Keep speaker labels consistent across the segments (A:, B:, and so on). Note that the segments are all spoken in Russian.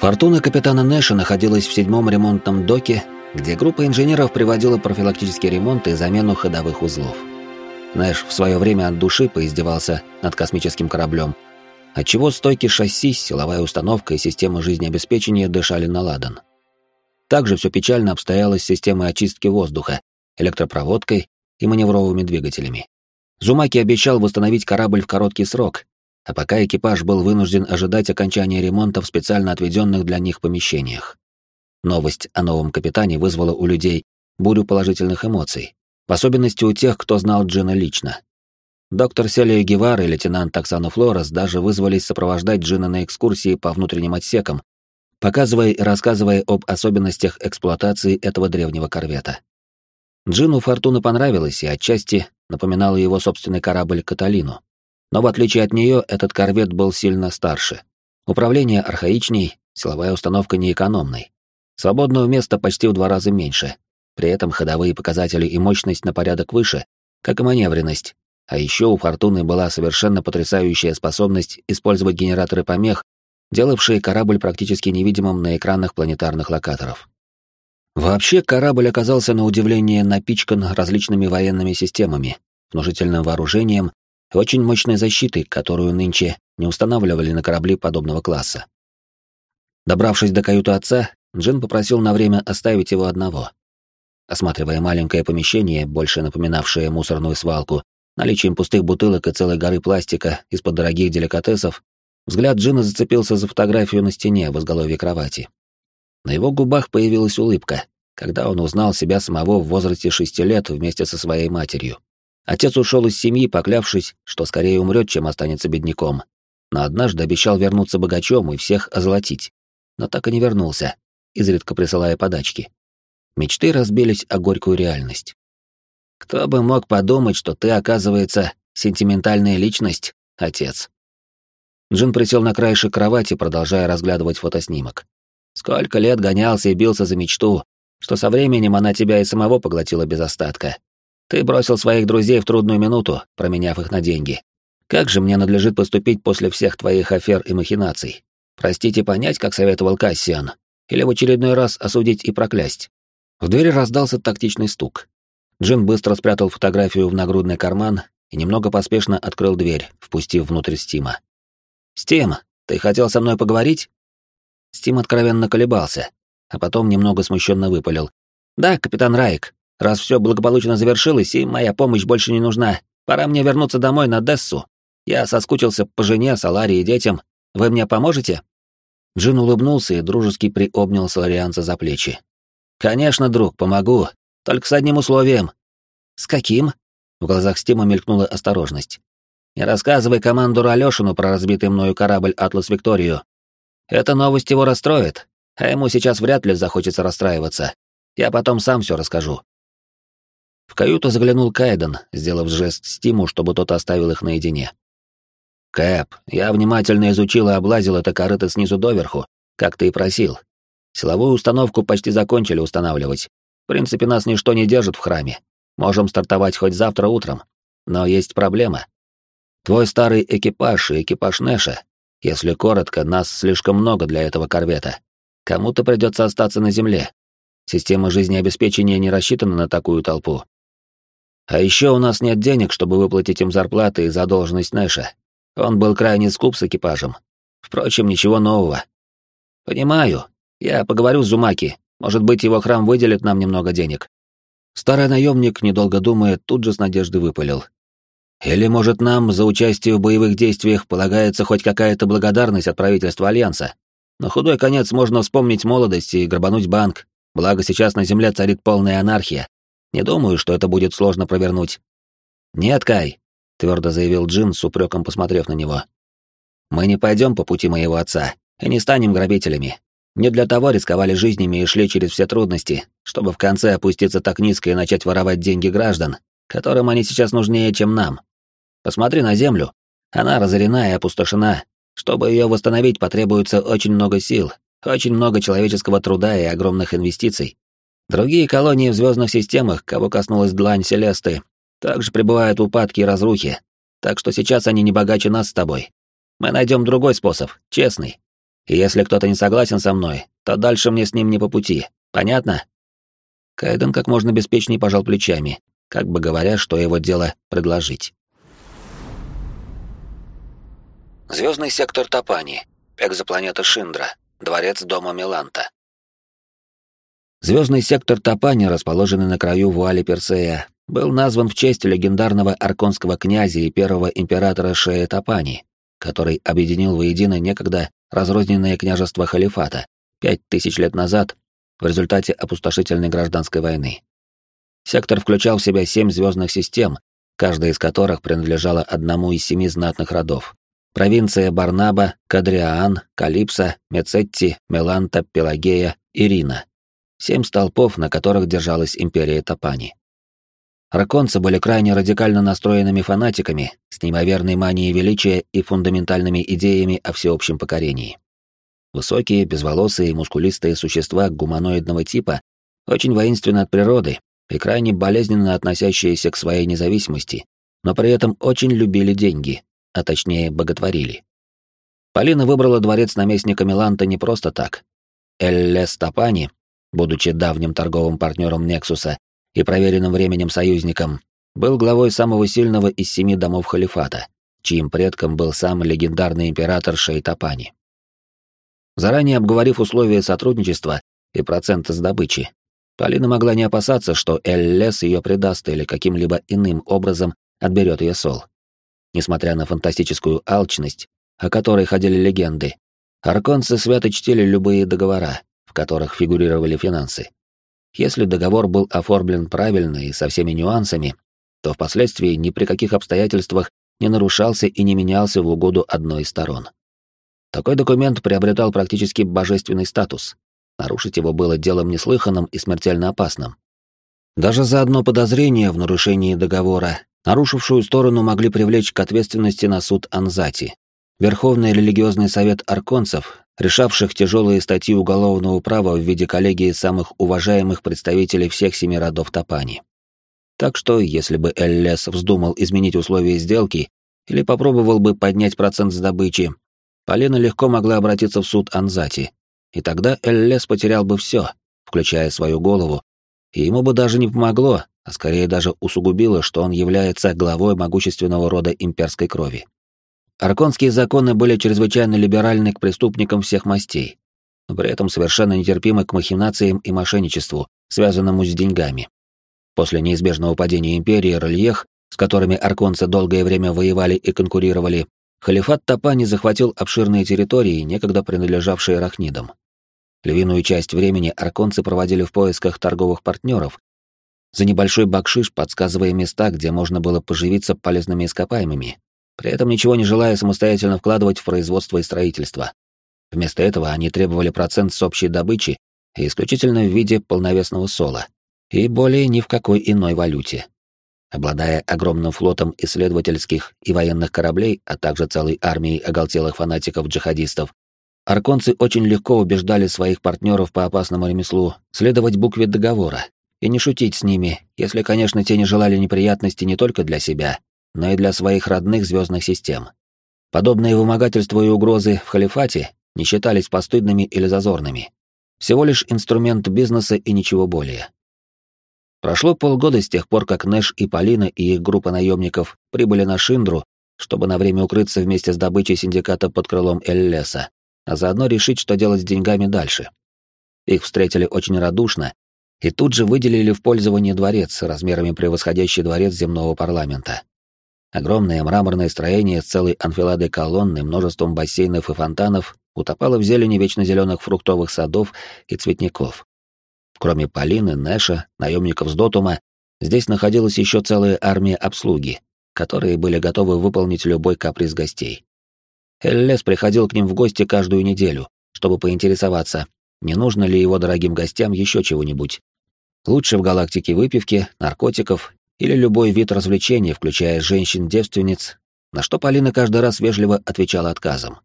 A: Фортуна капитана Нэша находилась в седьмом ремонтном доке, где группа инженеров приводила профилактический ремонт и замену ходовых узлов. Нэш в свое время от души поиздевался над космическим кораблем, отчего стойки шасси, силовая установка и система жизнеобеспечения дышали на ладан. Также все печально обстояло с системой очистки воздуха, электропроводкой и маневровыми двигателями. Зумаки обещал восстановить корабль в короткий срок, а пока экипаж был вынужден ожидать окончания ремонта в специально отведенных для них помещениях. Новость о новом капитане вызвала у людей бурю положительных эмоций, в особенности у тех, кто знал Джина лично. Доктор Селия Гевар и лейтенант Оксана Флорес даже вызвались сопровождать Джина на экскурсии по внутренним отсекам, показывая и рассказывая об особенностях эксплуатации этого древнего корвета. Джину Фортуна понравилась и отчасти напоминала его собственный корабль «Каталину». Но в отличие от нее, этот корвет был сильно старше. Управление архаичней, силовая установка неэкономной. Свободного места почти в два раза меньше. При этом ходовые показатели и мощность на порядок выше, как и маневренность. А еще у Фортуны была совершенно потрясающая способность использовать генераторы помех, делавшие корабль практически невидимым на экранах планетарных локаторов. Вообще, корабль оказался на удивление напичкан различными военными системами, внушительным вооружением очень мощной защитой, которую нынче не устанавливали на корабли подобного класса. Добравшись до каюты отца, Джин попросил на время оставить его одного. Осматривая маленькое помещение, больше напоминавшее мусорную свалку, наличием пустых бутылок и целой горы пластика из-под дорогих деликатесов, взгляд Джина зацепился за фотографию на стене в изголовье кровати. На его губах появилась улыбка, когда он узнал себя самого в возрасте шести лет вместе со своей матерью. Отец ушел из семьи, поклявшись, что скорее умрет, чем останется бедняком. Но однажды обещал вернуться богачом и всех озолотить. Но так и не вернулся, изредка присылая подачки. Мечты разбились о горькую реальность. «Кто бы мог подумать, что ты, оказывается, сентиментальная личность, отец?» Джин присел на краешек кровати, продолжая разглядывать фотоснимок. Сколько лет гонялся и бился за мечту, что со временем она тебя и самого поглотила без остатка. Ты бросил своих друзей в трудную минуту, променяв их на деньги. Как же мне надлежит поступить после всех твоих афер и махинаций? Простить и понять, как советовал Кассиан? Или в очередной раз осудить и проклясть? В двери раздался тактичный стук. Джин быстро спрятал фотографию в нагрудный карман и немного поспешно открыл дверь, впустив внутрь Стима. «Стим, ты хотел со мной поговорить?» Стим откровенно колебался, а потом немного смущенно выпалил. «Да, капитан Райк, раз все благополучно завершилось и моя помощь больше не нужна, пора мне вернуться домой на Дессу. Я соскучился по жене, Саларе и детям. Вы мне поможете?» Джин улыбнулся и дружески приобнял Соларианца за плечи. «Конечно, друг, помогу, только с одним условием». «С каким?» В глазах Стима мелькнула осторожность. «Не рассказывай командору Алёшину про разбитый мною корабль «Атлас Викторию». Эта новость его расстроит, а ему сейчас вряд ли захочется расстраиваться. Я потом сам все расскажу. В каюту заглянул Кайден, сделав жест Стиму, чтобы тот оставил их наедине. «Кэп, я внимательно изучил и облазил это корыто снизу доверху, как ты и просил. Силовую установку почти закончили устанавливать. В принципе, нас ничто не держит в храме. Можем стартовать хоть завтра утром. Но есть проблема. Твой старый экипаж и экипаж Нэша если коротко, нас слишком много для этого корвета. Кому-то придется остаться на земле. Система жизнеобеспечения не рассчитана на такую толпу. А еще у нас нет денег, чтобы выплатить им зарплаты и задолженность Нэша. Он был крайне скуп с экипажем. Впрочем, ничего нового. Понимаю. Я поговорю с Зумаки. Может быть, его храм выделит нам немного денег. Старый наемник, недолго думая, тут же с надеждой выпалил. Или, может, нам за участие в боевых действиях полагается хоть какая-то благодарность от правительства Альянса? На худой конец можно вспомнить молодость и грабануть банк, благо сейчас на Земле царит полная анархия. Не думаю, что это будет сложно провернуть. «Нет, Кай», — твердо заявил Джин, с упреком посмотрев на него. «Мы не пойдем по пути моего отца и не станем грабителями. Не для того рисковали жизнями и шли через все трудности, чтобы в конце опуститься так низко и начать воровать деньги граждан, которым они сейчас нужнее, чем нам. Посмотри на Землю. Она разорена и опустошена. Чтобы ее восстановить, потребуется очень много сил, очень много человеческого труда и огромных инвестиций. Другие колонии в звездных системах, кого коснулась длань Селесты, также пребывают в упадке и разрухе, так что сейчас они не богаче нас с тобой. Мы найдем другой способ, честный. И если кто-то не согласен со мной, то дальше мне с ним не по пути. Понятно? Кайден как можно беспечнее пожал плечами, как бы говоря, что его дело предложить. Звездный сектор Тапани, экзопланета Шиндра, дворец дома Миланта. Звездный сектор Тапани, расположенный на краю вуали Персея, был назван в честь легендарного арконского князя и первого императора Шея Тапани, который объединил воедино некогда разрозненное княжество халифата пять тысяч лет назад в результате опустошительной гражданской войны. Сектор включал в себя семь звездных систем, каждая из которых принадлежала одному из семи знатных родов. Провинция Барнаба, Кадриаан, Калипсо, Мецетти, Меланта, Пелагея, Ирина. Семь столпов, на которых держалась империя Тапани. Раконцы были крайне радикально настроенными фанатиками, с неимоверной манией величия и фундаментальными идеями о всеобщем покорении. Высокие, безволосые, мускулистые существа гуманоидного типа, очень воинственны от природы и крайне болезненно относящиеся к своей независимости, но при этом очень любили деньги, а точнее боготворили. Полина выбрала дворец наместника Миланта не просто так. Элле Стапани, будучи давним торговым партнером Нексуса и проверенным временем союзником, был главой самого сильного из семи домов халифата, чьим предком был сам легендарный император Шейтапани. Заранее обговорив условия сотрудничества и проценты с добычи, Полина могла не опасаться, что Эллес ее предаст или каким-либо иным образом отберет ее сол. Несмотря на фантастическую алчность, о которой ходили легенды, арконцы свято чтили любые договора, в которых фигурировали финансы. Если договор был оформлен правильно и со всеми нюансами, то впоследствии ни при каких обстоятельствах не нарушался и не менялся в угоду одной из сторон. Такой документ приобретал практически божественный статус. Нарушить его было делом неслыханным и смертельно опасным. Даже за одно подозрение в нарушении договора нарушившую сторону могли привлечь к ответственности на суд Анзати. Верховный религиозный совет арконцев решавших тяжелые статьи уголовного права в виде коллегии самых уважаемых представителей всех семи родов Тапани. Так что, если бы Эллес вздумал изменить условия сделки или попробовал бы поднять процент с добычи, Полина легко могла обратиться в суд Анзати, и тогда Эллес потерял бы все, включая свою голову, и ему бы даже не помогло, а скорее даже усугубило, что он является главой могущественного рода имперской крови. Арконские законы были чрезвычайно либеральны к преступникам всех мастей, но при этом совершенно нетерпимы к махинациям и мошенничеству, связанному с деньгами. После неизбежного падения империи Рельех, с которыми арконцы долгое время воевали и конкурировали, халифат Тапани захватил обширные территории, некогда принадлежавшие рахнидам. Львиную часть времени арконцы проводили в поисках торговых партнеров, за небольшой бакшиш подсказывая места, где можно было поживиться полезными ископаемыми, при этом ничего не желая самостоятельно вкладывать в производство и строительство. Вместо этого они требовали процент с общей добычи исключительно в виде полновесного сола, и более ни в какой иной валюте. Обладая огромным флотом исследовательских и военных кораблей, а также целой армией оголтелых фанатиков-джихадистов, арконцы очень легко убеждали своих партнеров по опасному ремеслу следовать букве договора и не шутить с ними, если, конечно, те не желали неприятностей не только для себя, но и для своих родных звездных систем. Подобные вымогательства и угрозы в халифате не считались постыдными или зазорными. Всего лишь инструмент бизнеса и ничего более. Прошло полгода с тех пор, как Нэш и Полина и их группа наемников прибыли на Шиндру, чтобы на время укрыться вместе с добычей синдиката под крылом Эллеса, а заодно решить, что делать с деньгами дальше. Их встретили очень радушно и тут же выделили в пользование дворец размерами превосходящий дворец земного парламента. Огромное мраморное строение с целой анфиладой колонн и множеством бассейнов и фонтанов утопало в зелени вечно зеленых фруктовых садов и цветников. Кроме Полины, Нэша, наемников с Дотума, здесь находилась еще целая армия обслуги, которые были готовы выполнить любой каприз гостей. Эллес приходил к ним в гости каждую неделю, чтобы поинтересоваться, не нужно ли его дорогим гостям еще чего-нибудь. Лучше в галактике выпивки, наркотиков или любой вид развлечения, включая женщин-девственниц, на что Полина каждый раз вежливо отвечала отказом.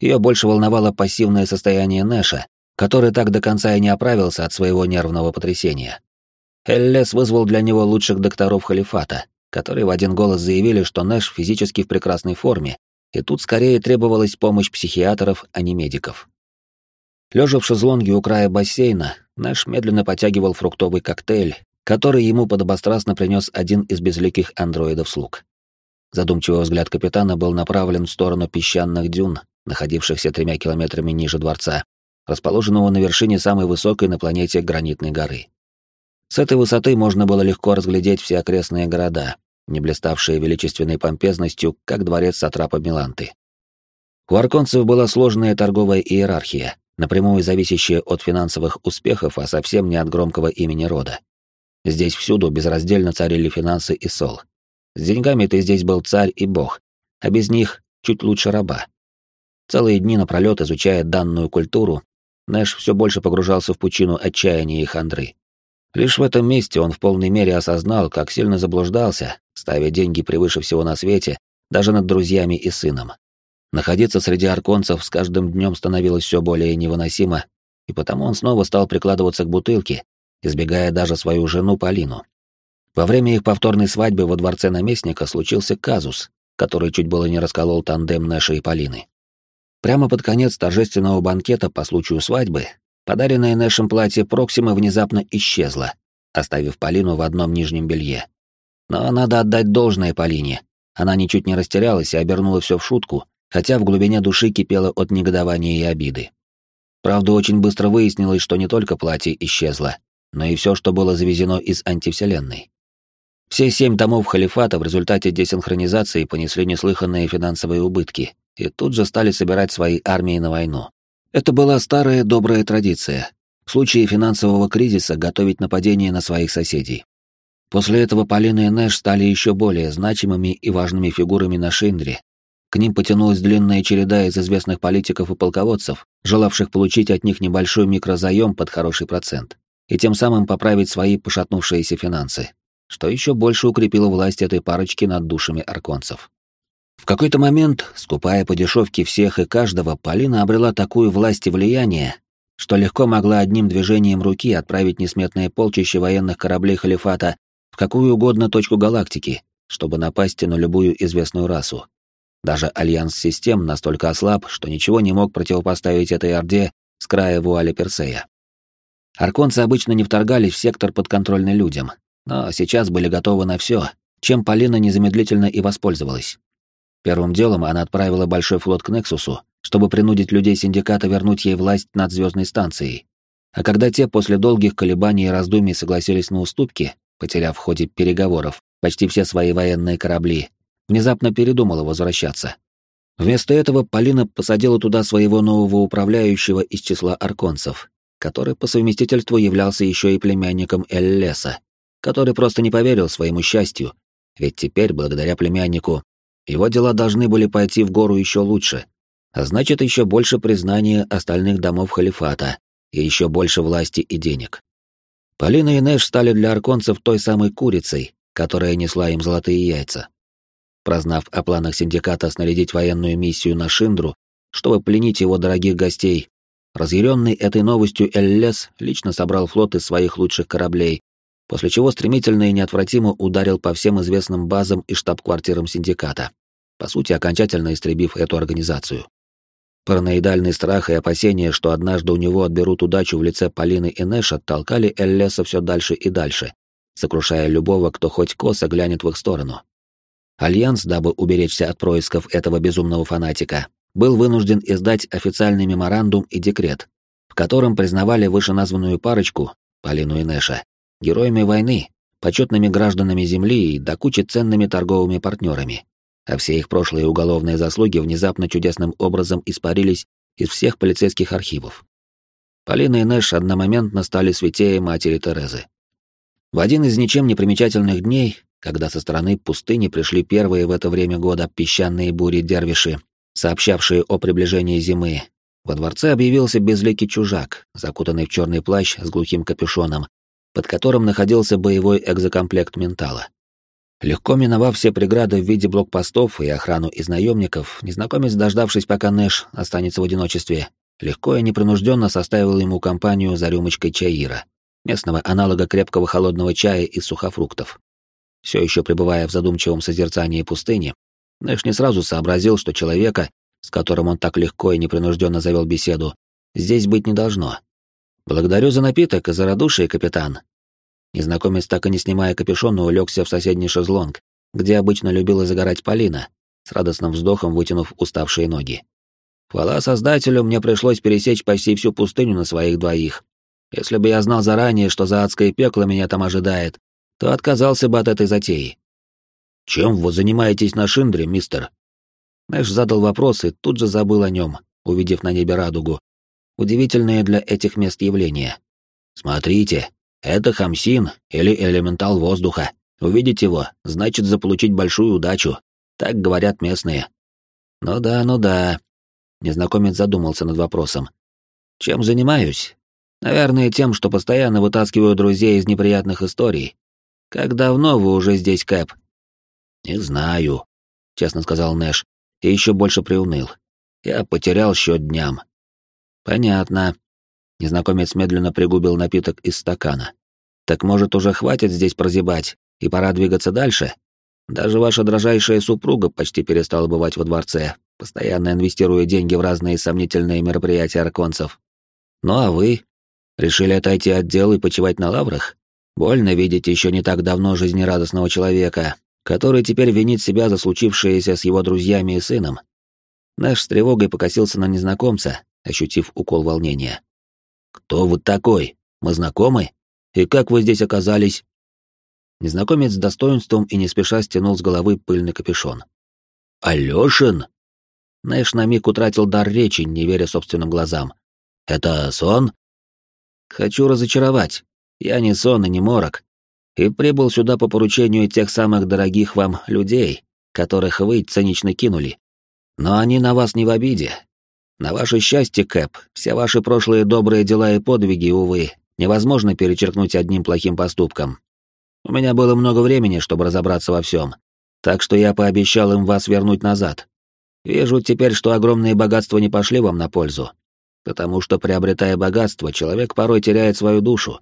A: Ее больше волновало пассивное состояние Нэша, который так до конца и не оправился от своего нервного потрясения. Эллес вызвал для него лучших докторов халифата, которые в один голос заявили, что Нэш физически в прекрасной форме, и тут скорее требовалась помощь психиатров, а не медиков. Лежа в шезлонге у края бассейна, Нэш медленно потягивал фруктовый коктейль, который ему подобострастно принес один из безликих андроидов-слуг. Задумчивый взгляд капитана был направлен в сторону песчаных дюн, находившихся тремя километрами ниже дворца, расположенного на вершине самой высокой на планете гранитной горы. С этой высоты можно было легко разглядеть все окрестные города, не блиставшие величественной помпезностью, как дворец Сатрапа Миланты. У арконцев была сложная торговая иерархия, напрямую зависящая от финансовых успехов, а совсем не от громкого имени рода. Здесь всюду безраздельно царили финансы и сол. С деньгами ты здесь был царь и бог, а без них чуть лучше раба. Целые дни напролет изучая данную культуру, Нэш все больше погружался в пучину отчаяния и хандры. Лишь в этом месте он в полной мере осознал, как сильно заблуждался, ставя деньги превыше всего на свете, даже над друзьями и сыном. Находиться среди арконцев с каждым днем становилось все более невыносимо, и потому он снова стал прикладываться к бутылке, избегая даже свою жену Полину. Во время их повторной свадьбы во дворце наместника случился казус, который чуть было не расколол тандем Нэша и Полины. Прямо под конец торжественного банкета по случаю свадьбы подаренное Нэшем платье Проксима внезапно исчезло, оставив Полину в одном нижнем белье. Но надо отдать должное Полине. Она ничуть не растерялась и обернула все в шутку, хотя в глубине души кипела от негодования и обиды. Правда, очень быстро выяснилось, что не только платье исчезло, но и все, что было завезено из антивселенной. Все семь томов халифата в результате десинхронизации понесли неслыханные финансовые убытки и тут же стали собирать свои армии на войну. Это была старая добрая традиция. В случае финансового кризиса готовить нападение на своих соседей. После этого Полина и Нэш стали еще более значимыми и важными фигурами на Шиндре, к ним потянулась длинная череда из известных политиков и полководцев, желавших получить от них небольшой микрозаем под хороший процент, и тем самым поправить свои пошатнувшиеся финансы, что еще больше укрепило власть этой парочки над душами арконцев. В какой-то момент, скупая по дешевке всех и каждого, Полина обрела такую власть и влияние, что легко могла одним движением руки отправить несметное полчище военных кораблей халифата в какую угодно точку галактики, чтобы напасть на любую известную расу. Даже альянс систем настолько ослаб, что ничего не мог противопоставить этой орде с края вуали Персея. Арконцы обычно не вторгались в сектор подконтрольный людям, но сейчас были готовы на все, чем Полина незамедлительно и воспользовалась. Первым делом она отправила большой флот к Нексусу, чтобы принудить людей синдиката вернуть ей власть над звездной станцией. А когда те после долгих колебаний и раздумий согласились на уступки, потеряв в ходе переговоров почти все свои военные корабли, внезапно передумала возвращаться. Вместо этого Полина посадила туда своего нового управляющего из числа арконцев, который по совместительству являлся еще и племянником Эллеса, который просто не поверил своему счастью, ведь теперь, благодаря племяннику, его дела должны были пойти в гору еще лучше, а значит, еще больше признания остальных домов халифата и еще больше власти и денег. Полина и Нэш стали для арконцев той самой курицей, которая несла им золотые яйца. Прознав о планах синдиката снарядить военную миссию на Шиндру, чтобы пленить его дорогих гостей, разъяренный этой новостью Эллес лично собрал флот из своих лучших кораблей, после чего стремительно и неотвратимо ударил по всем известным базам и штаб-квартирам синдиката, по сути, окончательно истребив эту организацию. Параноидальный страх и опасения, что однажды у него отберут удачу в лице Полины и Нэша, толкали Эллеса все дальше и дальше, сокрушая любого, кто хоть косо глянет в их сторону. Альянс, дабы уберечься от происков этого безумного фанатика, был вынужден издать официальный меморандум и декрет, в котором признавали вышеназванную парочку, Полину и Нэша, героями войны, почетными гражданами Земли и до кучи ценными торговыми партнерами. А все их прошлые уголовные заслуги внезапно чудесным образом испарились из всех полицейских архивов. Полина и Нэш одномоментно стали святее матери Терезы. В один из ничем не примечательных дней когда со стороны пустыни пришли первые в это время года песчаные бури-дервиши, сообщавшие о приближении зимы. Во дворце объявился безликий чужак, закутанный в черный плащ с глухим капюшоном, под которым находился боевой экзокомплект ментала. Легко миновав все преграды в виде блокпостов и охрану из наемников, незнакомец, дождавшись, пока Нэш останется в одиночестве, легко и непринужденно составил ему компанию за рюмочкой чаира, местного аналога крепкого холодного чая из сухофруктов. Все еще пребывая в задумчивом созерцании пустыни, Нэш не сразу сообразил, что человека, с которым он так легко и непринужденно завел беседу, здесь быть не должно. Благодарю за напиток и за радушие, капитан. Незнакомец, так и не снимая капюшона, улегся в соседний шезлонг, где обычно любила загорать Полина, с радостным вздохом вытянув уставшие ноги. Хвала Создателю, мне пришлось пересечь почти всю пустыню на своих двоих. Если бы я знал заранее, что за адское пекло меня там ожидает, то отказался бы от этой затеи. «Чем вы занимаетесь на Шиндре, мистер?» Нэш задал вопрос и тут же забыл о нем, увидев на небе радугу. Удивительное для этих мест явление. «Смотрите, это хамсин или элементал воздуха. Увидеть его, значит заполучить большую удачу. Так говорят местные». «Ну да, ну да». Незнакомец задумался над вопросом. «Чем занимаюсь? Наверное, тем, что постоянно вытаскиваю друзей из неприятных историй. Как давно вы уже здесь, Кэп?» «Не знаю», — честно сказал Нэш, и еще больше приуныл. «Я потерял счет дням». «Понятно». Незнакомец медленно пригубил напиток из стакана. «Так, может, уже хватит здесь прозябать, и пора двигаться дальше? Даже ваша дрожайшая супруга почти перестала бывать во дворце, постоянно инвестируя деньги в разные сомнительные мероприятия арконцев. Ну а вы? Решили отойти от дел и почивать на лаврах? Больно видеть еще не так давно жизнерадостного человека, который теперь винит себя за случившееся с его друзьями и сыном. Наш с тревогой покосился на незнакомца, ощутив укол волнения. «Кто вы такой? Мы знакомы? И как вы здесь оказались?» Незнакомец с достоинством и не спеша стянул с головы пыльный капюшон. «Алёшин?» Нэш на миг утратил дар речи, не веря собственным глазам. «Это сон?» «Хочу разочаровать. Я не сон и не морок. И прибыл сюда по поручению тех самых дорогих вам людей, которых вы цинично кинули. Но они на вас не в обиде. На ваше счастье, Кэп, все ваши прошлые добрые дела и подвиги, увы, невозможно перечеркнуть одним плохим поступком. У меня было много времени, чтобы разобраться во всем, так что я пообещал им вас вернуть назад. Вижу теперь, что огромные богатства не пошли вам на пользу, потому что, приобретая богатство, человек порой теряет свою душу.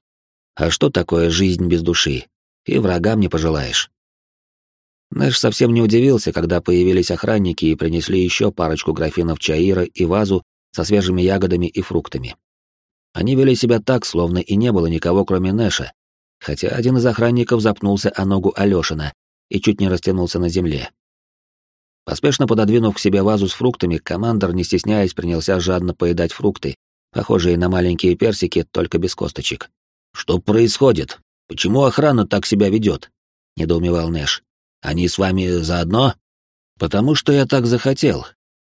A: А что такое жизнь без души? И врагам не пожелаешь. Нэш совсем не удивился, когда появились охранники и принесли еще парочку графинов чаира и вазу со свежими ягодами и фруктами. Они вели себя так, словно и не было никого, кроме Нэша, хотя один из охранников запнулся о ногу Алешина и чуть не растянулся на земле. Поспешно пододвинув к себе вазу с фруктами, командор, не стесняясь, принялся жадно поедать фрукты, похожие на маленькие персики, только без косточек. «Что происходит? Почему охрана так себя ведет?» — недоумевал Нэш. «Они с вами заодно?» «Потому что я так захотел.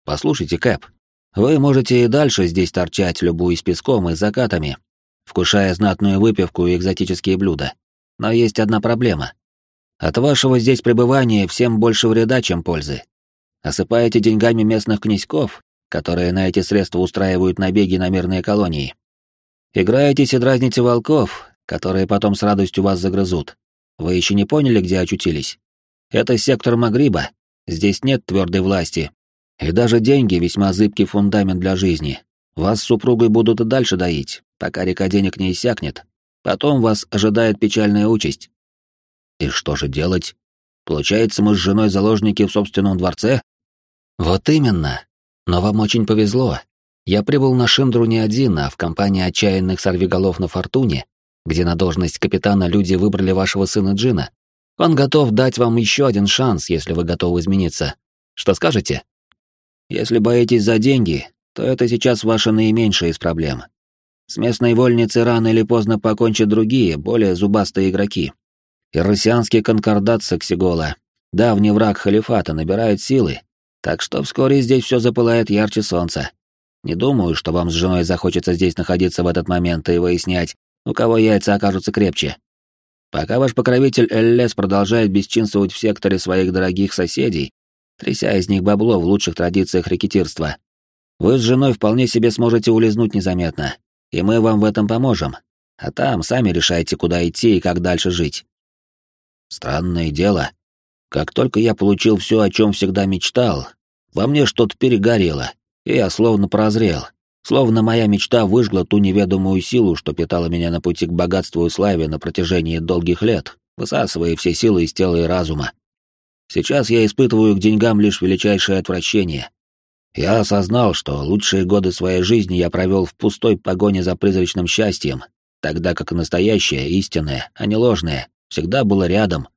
A: Послушайте, Кэп, вы можете и дальше здесь торчать, любуясь песком и закатами, вкушая знатную выпивку и экзотические блюда. Но есть одна проблема. От вашего здесь пребывания всем больше вреда, чем пользы. Осыпаете деньгами местных князьков, которые на эти средства устраивают набеги на мирные колонии. Играетесь и дразните волков, которые потом с радостью вас загрызут. Вы еще не поняли, где очутились? Это сектор Магриба. Здесь нет твердой власти. И даже деньги — весьма зыбкий фундамент для жизни. Вас с супругой будут и дальше доить, пока река денег не иссякнет. Потом вас ожидает печальная участь. И что же делать? Получается, мы с женой заложники в собственном дворце? Вот именно. Но вам очень повезло. Я прибыл на Шиндру не один, а в компании отчаянных сорвиголов на Фортуне, где на должность капитана люди выбрали вашего сына Джина. Он готов дать вам еще один шанс, если вы готовы измениться. Что скажете? Если боитесь за деньги, то это сейчас ваша наименьшая из проблем. С местной вольницей рано или поздно покончат другие, более зубастые игроки. Иросианский конкордат Саксигола, давний враг халифата, набирает силы, так что вскоре здесь все запылает ярче солнца. Не думаю, что вам с женой захочется здесь находиться в этот момент и выяснять, у кого яйца окажутся крепче. Пока ваш покровитель Эллес продолжает бесчинствовать в секторе своих дорогих соседей, тряся из них бабло в лучших традициях рекетирства, вы с женой вполне себе сможете улизнуть незаметно, и мы вам в этом поможем. А там сами решайте, куда идти и как дальше жить. Странное дело. Как только я получил все, о чем всегда мечтал, во мне что-то перегорело, и я словно прозрел. Словно моя мечта выжгла ту неведомую силу, что питала меня на пути к богатству и славе на протяжении долгих лет, высасывая все силы из тела и разума. Сейчас я испытываю к деньгам лишь величайшее отвращение. Я осознал, что лучшие годы своей жизни я провел в пустой погоне за призрачным счастьем, тогда как настоящее, истинное, а не ложное, всегда было рядом.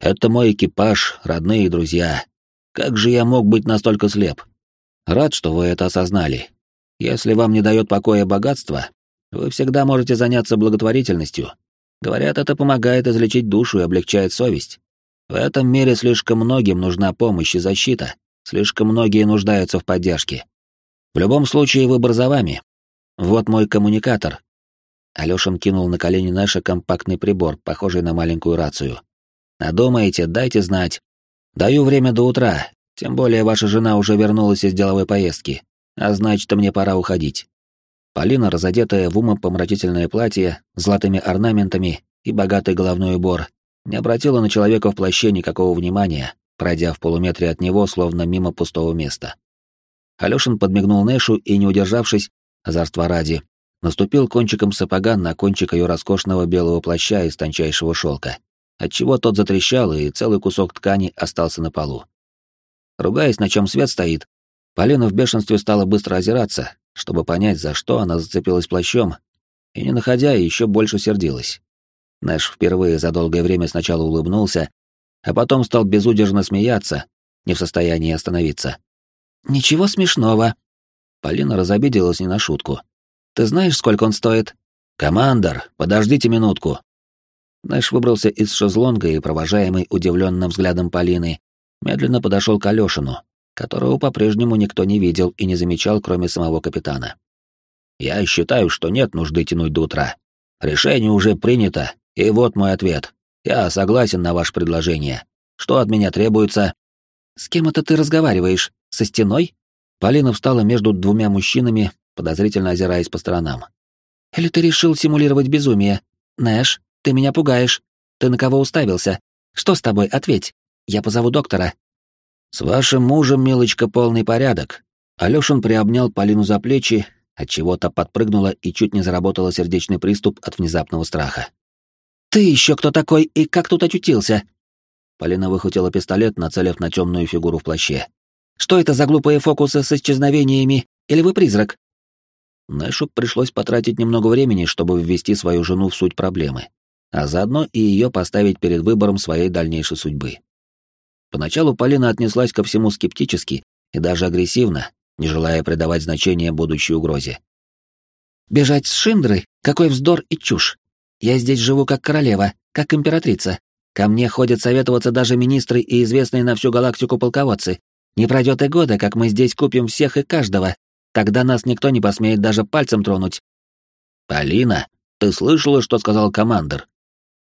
A: Это мой экипаж, родные друзья. Как же я мог быть настолько слеп? Рад, что вы это осознали. Если вам не дает покоя богатство, вы всегда можете заняться благотворительностью. Говорят, это помогает излечить душу и облегчает совесть. В этом мире слишком многим нужна помощь и защита, слишком многие нуждаются в поддержке. В любом случае выбор за вами. Вот мой коммуникатор. Алёшин кинул на колени Нэша компактный прибор, похожий на маленькую рацию. Надумаете, дайте знать. Даю время до утра, тем более ваша жена уже вернулась из деловой поездки, а значит, мне пора уходить. Полина, разодетая в умопомрачительное платье, золотыми орнаментами и богатый головной убор, не обратила на человека в плаще никакого внимания, пройдя в полуметре от него, словно мимо пустого места. Алёшин подмигнул Нэшу и, не удержавшись, азартства ради, наступил кончиком сапога на кончик ее роскошного белого плаща из тончайшего шелка, отчего тот затрещал, и целый кусок ткани остался на полу. Ругаясь, на чем свет стоит, Полина в бешенстве стала быстро озираться, чтобы понять, за что она зацепилась плащом, и, не находя, еще больше сердилась. Нэш впервые за долгое время сначала улыбнулся, а потом стал безудержно смеяться, не в состоянии остановиться. «Ничего смешного». Полина разобиделась не на шутку. «Ты знаешь, сколько он стоит?» «Командор, подождите минутку». Нэш выбрался из шезлонга и, провожаемый удивленным взглядом Полины, медленно подошел к Алешину, которого по-прежнему никто не видел и не замечал, кроме самого капитана. «Я считаю, что нет нужды тянуть до утра. Решение уже принято, и вот мой ответ. Я согласен на ваше предложение. Что от меня требуется?» «С кем это ты разговариваешь? Со стеной?» Полина встала между двумя мужчинами, подозрительно озираясь по сторонам. «Или ты решил симулировать безумие? Нэш, ты меня пугаешь. Ты на кого уставился? Что с тобой? Ответь. Я позову доктора. «С вашим мужем, милочка, полный порядок». Алёшин приобнял Полину за плечи, отчего-то подпрыгнула и чуть не заработала сердечный приступ от внезапного страха. «Ты еще кто такой и как тут очутился?» Полина выхватила пистолет, нацелив на темную фигуру в плаще. «Что это за глупые фокусы с исчезновениями? Или вы призрак?» Нэшу пришлось потратить немного времени, чтобы ввести свою жену в суть проблемы, а заодно и ее поставить перед выбором своей дальнейшей судьбы. Поначалу Полина отнеслась ко всему скептически и даже агрессивно, не желая придавать значение будущей угрозе. «Бежать с Шиндры? Какой вздор и чушь! Я здесь живу как королева, как императрица. Ко мне ходят советоваться даже министры и известные на всю галактику полководцы. Не пройдет и года, как мы здесь купим всех и каждого. Тогда нас никто не посмеет даже пальцем тронуть». «Полина, ты слышала, что сказал командир?»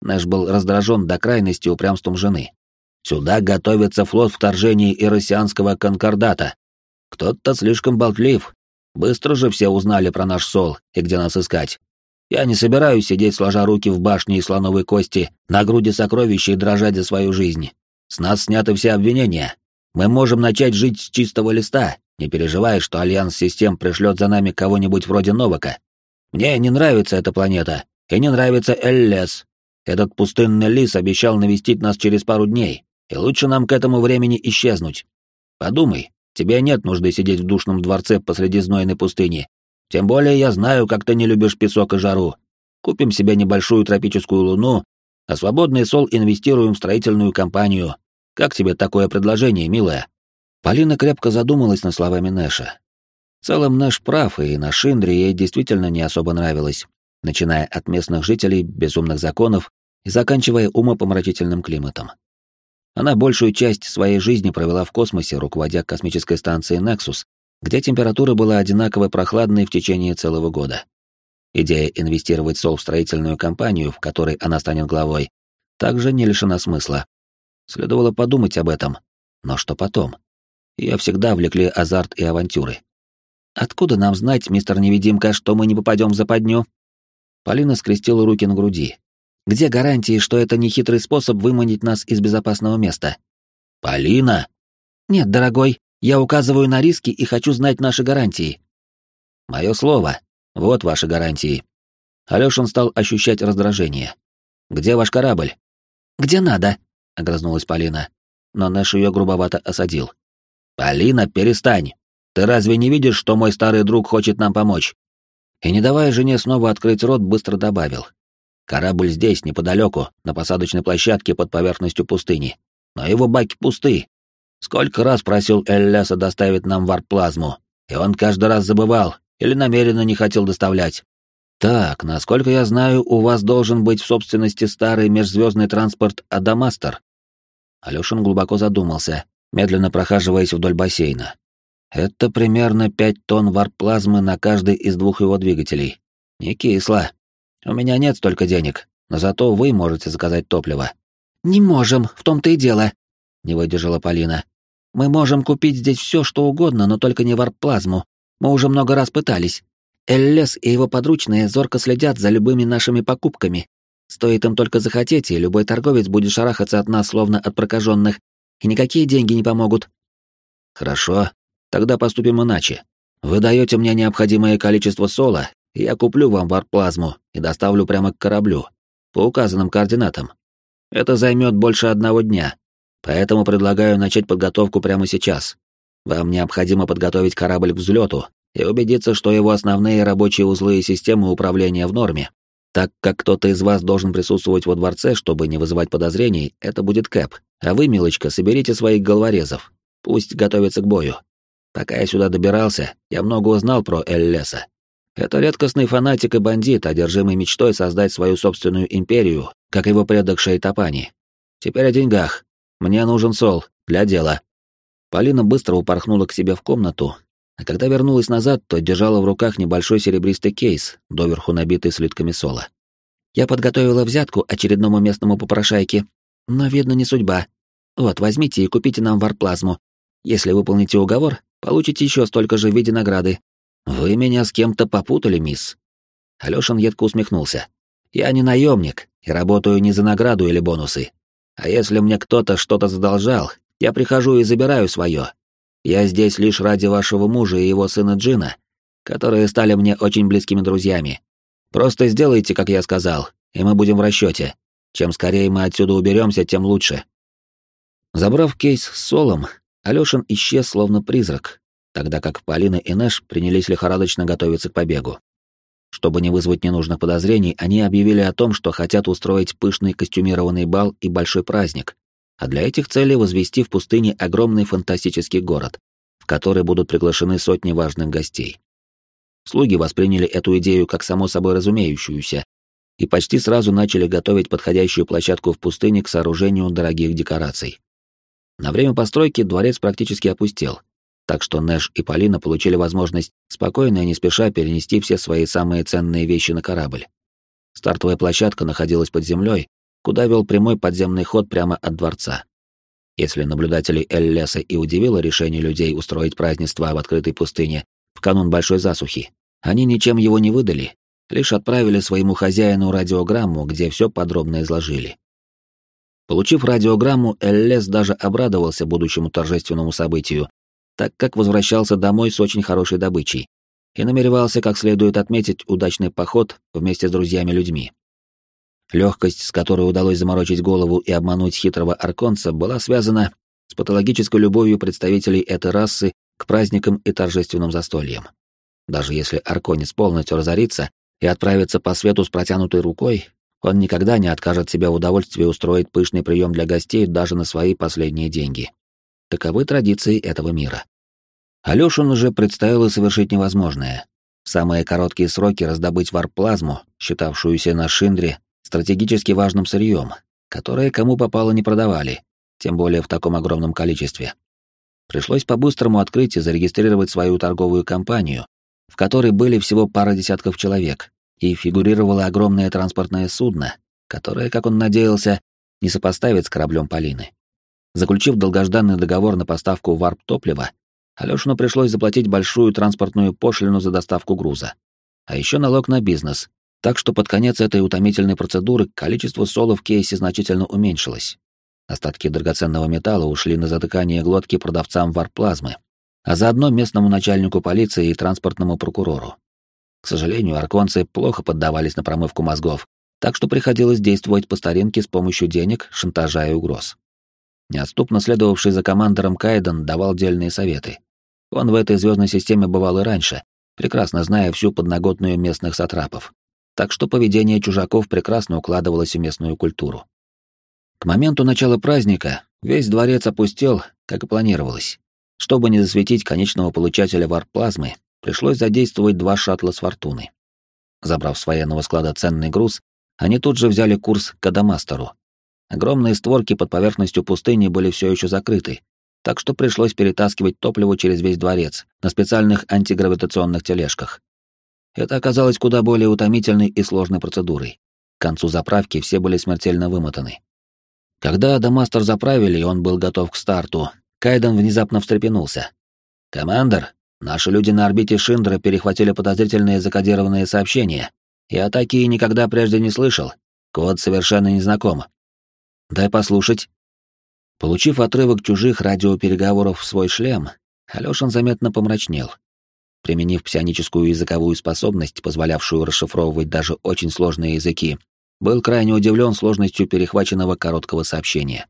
A: Нэш был раздражен до крайности упрямством жены. Сюда готовится флот вторжения иросианского конкордата. Кто-то слишком болтлив. Быстро же все узнали про наш сол и где нас искать. Я не собираюсь сидеть сложа руки в башне из слоновой кости, на груде сокровищ и дрожать за свою жизнь. С нас сняты все обвинения. Мы можем начать жить с чистого листа, не переживая, что Альянс Систем пришлет за нами кого-нибудь вроде Новака. Мне не нравится эта планета, и не нравится Эллес. Этот пустынный лис обещал навестить нас через пару дней и лучше нам к этому времени исчезнуть. Подумай, тебе нет нужды сидеть в душном дворце посреди знойной пустыни. Тем более я знаю, как ты не любишь песок и жару. Купим себе небольшую тропическую луну, а свободный сол инвестируем в строительную компанию. Как тебе такое предложение, милая?» Полина крепко задумалась над словами Нэша. В целом Нэш прав, и на Шиндре ей действительно не особо нравилось, начиная от местных жителей, безумных законов и заканчивая умопомрачительным климатом. Она большую часть своей жизни провела в космосе, руководя космической станцией Nexus, где температура была одинаково прохладной в течение целого года. Идея инвестировать Сол в строительную компанию, в которой она станет главой, также не лишена смысла. Следовало подумать об этом. Но что потом? Ее всегда влекли азарт и авантюры. «Откуда нам знать, мистер Невидимка, что мы не попадем в западню?» Полина скрестила руки на груди, где гарантии, что это не хитрый способ выманить нас из безопасного места? Полина? Нет, дорогой, я указываю на риски и хочу знать наши гарантии. Мое слово. Вот ваши гарантии. Алёшин стал ощущать раздражение. Где ваш корабль? Где надо, огрызнулась Полина. Но Нэш ее грубовато осадил. Полина, перестань. Ты разве не видишь, что мой старый друг хочет нам помочь?» И не давая жене снова открыть рот, быстро добавил. «Корабль здесь, неподалеку, на посадочной площадке под поверхностью пустыни. Но его баки пусты. Сколько раз просил Элляса доставить нам варп-плазму, и он каждый раз забывал или намеренно не хотел доставлять. Так, насколько я знаю, у вас должен быть в собственности старый межзвездный транспорт Адамастер. Алёшин глубоко задумался, медленно прохаживаясь вдоль бассейна. Это примерно пять тонн варп-плазмы на каждый из двух его двигателей. Не кисло. У меня нет столько денег, но зато вы можете заказать топливо. Не можем, в том-то и дело, не выдержала Полина. Мы можем купить здесь все, что угодно, но только не варп-плазму. Мы уже много раз пытались. Эллес и его подручные зорко следят за любыми нашими покупками. Стоит им только захотеть, и любой торговец будет шарахаться от нас, словно от прокаженных, и никакие деньги не помогут. Хорошо, тогда поступим иначе. Вы даете мне необходимое количество сола, я куплю вам варплазму и доставлю прямо к кораблю, по указанным координатам. Это займет больше одного дня, поэтому предлагаю начать подготовку прямо сейчас. Вам необходимо подготовить корабль к взлету, и убедиться, что его основные рабочие узлы и системы управления в норме. Так как кто-то из вас должен присутствовать во дворце, чтобы не вызывать подозрений, это будет Кэп. А вы, милочка, соберите своих головорезов. Пусть готовятся к бою. Пока я сюда добирался, я много узнал про Эллеса. Это редкостный фанатик и бандит, одержимый мечтой создать свою собственную империю, как его предок Шейтапани. Теперь о деньгах. Мне нужен сол, для дела. Полина быстро упорхнула к себе в комнату, а когда вернулась назад, то держала в руках небольшой серебристый кейс, доверху набитый слитками сола. Я подготовила взятку очередному местному попрошайке, но, видно, не судьба. Вот, возьмите и купите нам варплазму. Если выполните уговор, получите еще столько же в виде награды. Вы меня с кем-то попутали, мисс. Алёшин едко усмехнулся. Я не наемник и работаю не за награду или бонусы. А если мне кто-то что-то задолжал, я прихожу и забираю свое, я здесь лишь ради вашего мужа и его сына Джина, которые стали мне очень близкими друзьями. Просто сделайте, как я сказал, и мы будем в расчете. Чем скорее мы отсюда уберемся, тем лучше. Забрав кейс с солом, Алёшин исчез словно призрак, тогда как Полина и Нэш принялись лихорадочно готовиться к побегу. Чтобы не вызвать ненужных подозрений, они объявили о том, что хотят устроить пышный костюмированный бал и большой праздник, а для этих целей возвести в пустыне огромный фантастический город, в который будут приглашены сотни важных гостей. Слуги восприняли эту идею как само собой разумеющуюся и почти сразу начали готовить подходящую площадку в пустыне к сооружению дорогих декораций. На время постройки дворец практически опустел, так что Нэш и Полина получили возможность спокойно и не спеша перенести все свои самые ценные вещи на корабль. Стартовая площадка находилась под землей, куда вел прямой подземный ход прямо от дворца. Если наблюдателей Эль-Леса и удивило решение людей устроить празднество в открытой пустыне в канун большой засухи, они ничем его не выдали, лишь отправили своему хозяину радиограмму, где все подробно изложили. Получив радиограмму, Эллес даже обрадовался будущему торжественному событию, так как возвращался домой с очень хорошей добычей и намеревался как следует отметить удачный поход вместе с друзьями-людьми. Легкость, с которой удалось заморочить голову и обмануть хитрого арконца, была связана с патологической любовью представителей этой расы к праздникам и торжественным застольям. Даже если арконец полностью разорится и отправится по свету с протянутой рукой, он никогда не откажет себе в удовольствии устроить пышный прием для гостей даже на свои последние деньги. Таковы традиции этого мира. Алёшину же предстояло совершить невозможное. В самые короткие сроки раздобыть варплазму, считавшуюся на Шиндре стратегически важным сырьем, которое кому попало не продавали, тем более в таком огромном количестве. Пришлось по-быстрому открыть и зарегистрировать свою торговую компанию, в которой были всего пара десятков человек, и фигурировало огромное транспортное судно, которое, как он надеялся, не сопоставит с кораблем Полины. Заключив долгожданный договор на поставку варп-топлива, Алёшину пришлось заплатить большую транспортную пошлину за доставку груза. А еще налог на бизнес, так что под конец этой утомительной процедуры количество сола в кейсе значительно уменьшилось. Остатки драгоценного металла ушли на затыкание глотки продавцам варплазмы, а заодно местному начальнику полиции и транспортному прокурору. К сожалению, арконцы плохо поддавались на промывку мозгов, так что приходилось действовать по старинке с помощью денег, шантажа и угроз. Неотступно следовавший за командором Кайден давал дельные советы. Он в этой звездной системе бывал и раньше, прекрасно зная всю подноготную местных сатрапов. Так что поведение чужаков прекрасно укладывалось в местную культуру. К моменту начала праздника весь дворец опустел, как и планировалось. Чтобы не засветить конечного получателя варп-плазмы, пришлось задействовать два шаттла с фортуны. Забрав с военного склада ценный груз, они тут же взяли курс к Адамастеру. Огромные створки под поверхностью пустыни были все еще закрыты, так что пришлось перетаскивать топливо через весь дворец на специальных антигравитационных тележках. Это оказалось куда более утомительной и сложной процедурой. К концу заправки все были смертельно вымотаны. Когда Адамастер заправили, и он был готов к старту, Кайден внезапно встрепенулся. «Командор, наши люди на орбите Шиндра перехватили подозрительные закодированные сообщения. Я такие никогда прежде не слышал. Код совершенно незнаком. Дай послушать». Получив отрывок чужих радиопереговоров в свой шлем, Алёшин заметно помрачнел. Применив псионическую языковую способность, позволявшую расшифровывать даже очень сложные языки, был крайне удивлен сложностью перехваченного короткого сообщения.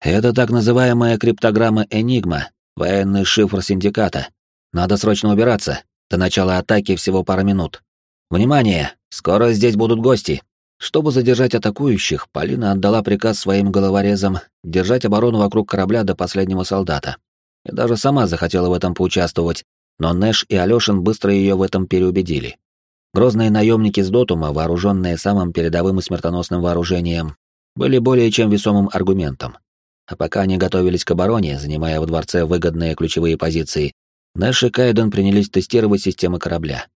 A: Это так называемая криптограмма «Энигма», военный шифр синдиката. Надо срочно убираться. До начала атаки всего пара минут. Внимание! Скоро здесь будут гости. Чтобы задержать атакующих, Полина отдала приказ своим головорезам держать оборону вокруг корабля до последнего солдата. И даже сама захотела в этом поучаствовать, но Нэш и Алёшин быстро ее в этом переубедили. Грозные наемники с Дотума, вооруженные самым передовым и смертоносным вооружением, были более чем весомым аргументом. А пока они готовились к обороне, занимая во дворце выгодные ключевые позиции, Нэш и Кайден принялись тестировать системы корабля.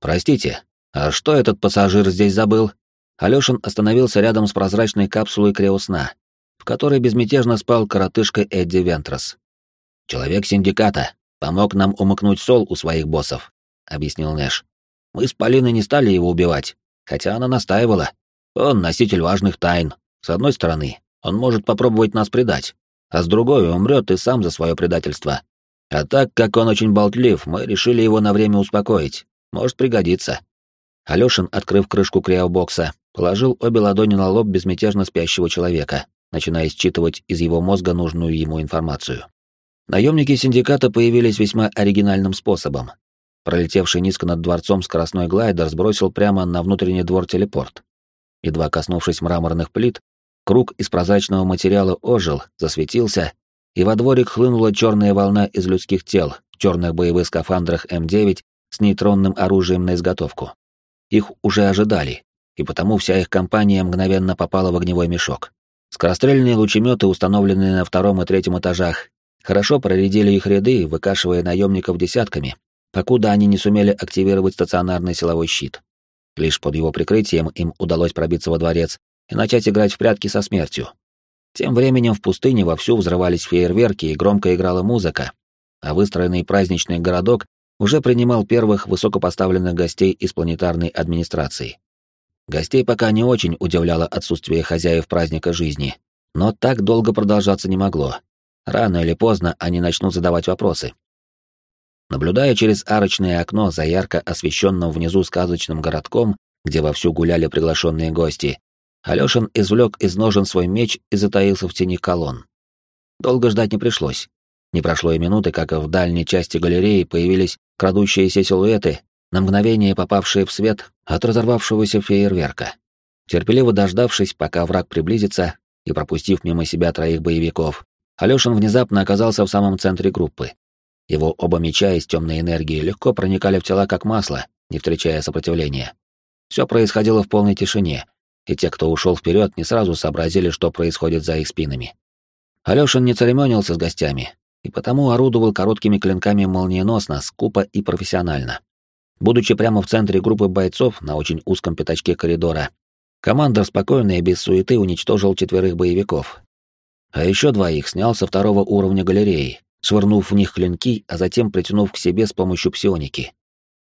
A: «Простите, а что этот пассажир здесь забыл?» Алёшин остановился рядом с прозрачной капсулой криосна, в которой безмятежно спал коротышка Эдди Вентрос. «Человек синдиката, помог нам умыкнуть сол у своих боссов», — объяснил Нэш. «Мы с Полиной не стали его убивать, хотя она настаивала. Он носитель важных тайн. С одной стороны, он может попробовать нас предать, а с другой умрет и сам за свое предательство. А так как он очень болтлив, мы решили его на время успокоить. Может пригодиться. Алёшин, открыв крышку криобокса, положил обе ладони на лоб безмятежно спящего человека, начиная считывать из его мозга нужную ему информацию. Наемники синдиката появились весьма оригинальным способом. Пролетевший низко над дворцом скоростной глайдер сбросил прямо на внутренний двор телепорт. Едва коснувшись мраморных плит, Круг из прозрачного материала ожил, засветился, и во дворик хлынула черная волна из людских тел в черных боевых скафандрах М9 с нейтронным оружием на изготовку. Их уже ожидали, и потому вся их компания мгновенно попала в огневой мешок. Скорострельные лучеметы, установленные на втором и третьем этажах, хорошо проредили их ряды, выкашивая наемников десятками, покуда они не сумели активировать стационарный силовой щит. Лишь под его прикрытием им удалось пробиться во дворец и начать играть в прятки со смертью. Тем временем в пустыне вовсю взрывались фейерверки и громко играла музыка, а выстроенный праздничный городок уже принимал первых высокопоставленных гостей из планетарной администрации. Гостей пока не очень удивляло отсутствие хозяев праздника жизни, но так долго продолжаться не могло. Рано или поздно они начнут задавать вопросы. Наблюдая через арочное окно за ярко освещенным внизу сказочным городком, где вовсю гуляли приглашенные гости, Алёшин извлек из ножен свой меч и затаился в тени колонн. Долго ждать не пришлось. Не прошло и минуты, как в дальней части галереи появились крадущиеся силуэты, на мгновение попавшие в свет от разорвавшегося фейерверка. Терпеливо дождавшись, пока враг приблизится, и пропустив мимо себя троих боевиков, Алёшин внезапно оказался в самом центре группы. Его оба меча из темной энергии легко проникали в тела как масло, не встречая сопротивления. Все происходило в полной тишине, и те, кто ушел вперед, не сразу сообразили, что происходит за их спинами. Алёшин не церемонился с гостями, и потому орудовал короткими клинками молниеносно, скупо и профессионально. Будучи прямо в центре группы бойцов на очень узком пятачке коридора, командор спокойно и без суеты уничтожил четверых боевиков. А еще двоих снял со второго уровня галереи, швырнув в них клинки, а затем притянув к себе с помощью псионики.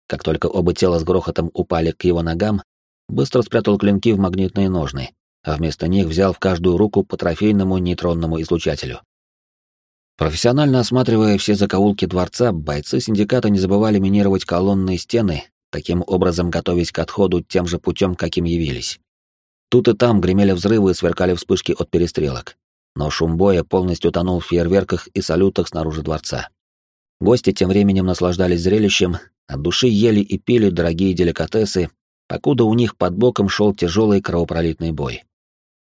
A: Как только оба тела с грохотом упали к его ногам, быстро спрятал клинки в магнитные ножны, а вместо них взял в каждую руку по трофейному нейтронному излучателю. Профессионально осматривая все закоулки дворца, бойцы синдиката не забывали минировать колонны и стены, таким образом готовясь к отходу тем же путем, каким явились. Тут и там гремели взрывы и сверкали вспышки от перестрелок, но шум боя полностью тонул в фейерверках и салютах снаружи дворца. Гости тем временем наслаждались зрелищем, от души ели и пили дорогие деликатесы, покуда у них под боком шел тяжелый кровопролитный бой.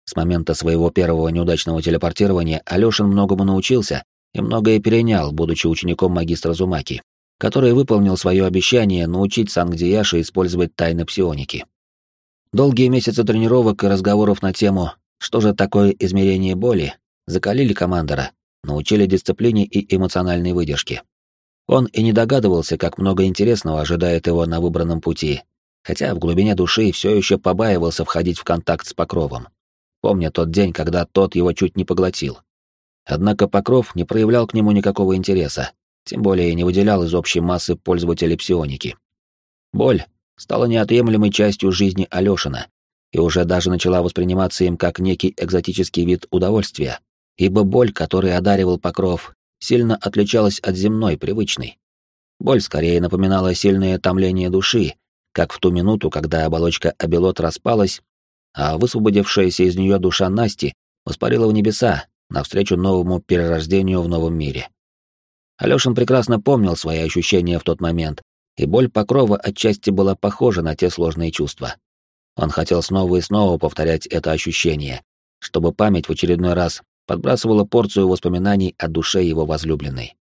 A: С момента своего первого неудачного телепортирования Алёшин многому научился и многое перенял, будучи учеником магистра Зумаки, который выполнил свое обещание научить Сангдияши использовать тайны псионики. Долгие месяцы тренировок и разговоров на тему «Что же такое измерение боли?» закалили командора, научили дисциплине и эмоциональной выдержке. Он и не догадывался, как много интересного ожидает его на выбранном пути, хотя в глубине души все еще побаивался входить в контакт с Покровом, помня тот день, когда тот его чуть не поглотил. Однако Покров не проявлял к нему никакого интереса, тем более не выделял из общей массы пользователей псионики. Боль стала неотъемлемой частью жизни Алёшина и уже даже начала восприниматься им как некий экзотический вид удовольствия, ибо боль, которой одаривал Покров, сильно отличалась от земной, привычной. Боль скорее напоминала сильное томление души, как в ту минуту, когда оболочка Абелот распалась, а высвободившаяся из нее душа Насти воспарила в небеса, навстречу новому перерождению в новом мире. Алёшин прекрасно помнил свои ощущения в тот момент, и боль покрова отчасти была похожа на те сложные чувства. Он хотел снова и снова повторять это ощущение, чтобы память в очередной раз подбрасывала порцию воспоминаний о душе его возлюбленной.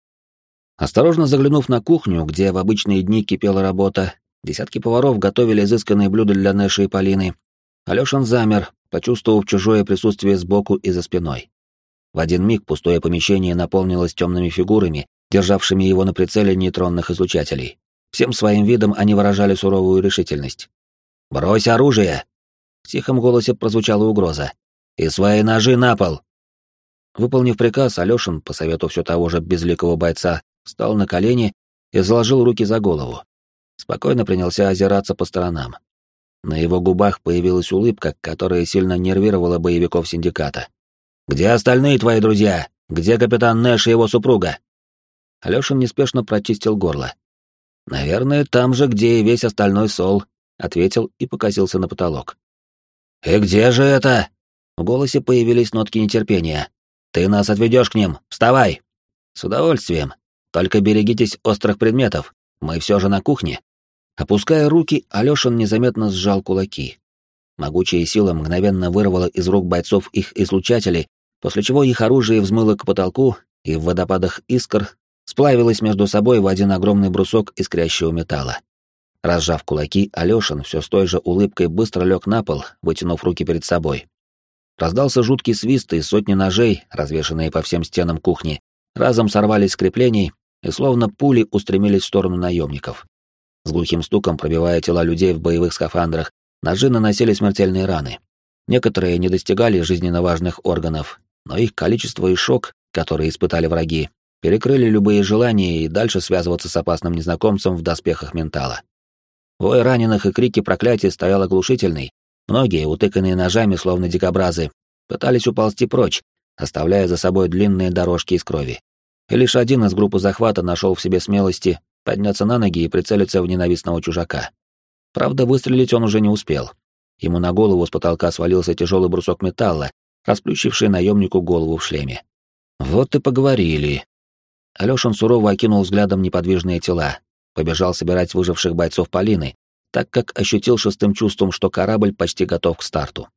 A: Осторожно заглянув на кухню, где в обычные дни кипела работа, десятки поваров готовили изысканные блюда для Нэши и Полины, Алёшин замер, почувствовав чужое присутствие сбоку и за спиной. В один миг пустое помещение наполнилось темными фигурами, державшими его на прицеле нейтронных излучателей. Всем своим видом они выражали суровую решительность. «Брось оружие!» В тихом голосе прозвучала угроза. «И свои ножи на пол!» Выполнив приказ, Алёшин, по совету все того же безликого бойца, встал на колени и заложил руки за голову. Спокойно принялся озираться по сторонам. На его губах появилась улыбка, которая сильно нервировала боевиков синдиката. «Где остальные твои друзья? Где капитан Нэш и его супруга?» Алёшин неспешно прочистил горло. «Наверное, там же, где и весь остальной сол», — ответил и покосился на потолок. «И где же это?» В голосе появились нотки нетерпения. Ты нас отведешь к ним. Вставай. С удовольствием. Только берегитесь острых предметов. Мы все же на кухне. Опуская руки, Алёшин незаметно сжал кулаки. Могучая сила мгновенно вырвала из рук бойцов их излучатели, после чего их оружие взмыло к потолку и в водопадах искр сплавилось между собой в один огромный брусок искрящего металла. Разжав кулаки, Алёшин все с той же улыбкой быстро лег на пол, вытянув руки перед собой. Раздался жуткий свист, и сотни ножей, развешанные по всем стенам кухни, разом сорвались с креплений и словно пули устремились в сторону наемников. С глухим стуком, пробивая тела людей в боевых скафандрах, ножи наносили смертельные раны. Некоторые не достигали жизненно важных органов, но их количество и шок, которые испытали враги, перекрыли любые желания и дальше связываться с опасным незнакомцем в доспехах ментала. Вой раненых и крики проклятий стоял оглушительный, Многие, утыканные ножами, словно дикобразы, пытались уползти прочь, оставляя за собой длинные дорожки из крови. И лишь один из группы захвата нашел в себе смелости подняться на ноги и прицелиться в ненавистного чужака. Правда, выстрелить он уже не успел. Ему на голову с потолка свалился тяжелый брусок металла, расплющивший наемнику голову в шлеме. Вот и поговорили. Алёшин сурово окинул взглядом неподвижные тела, побежал собирать выживших бойцов Полины, так как ощутил шестым чувством, что корабль почти готов к старту.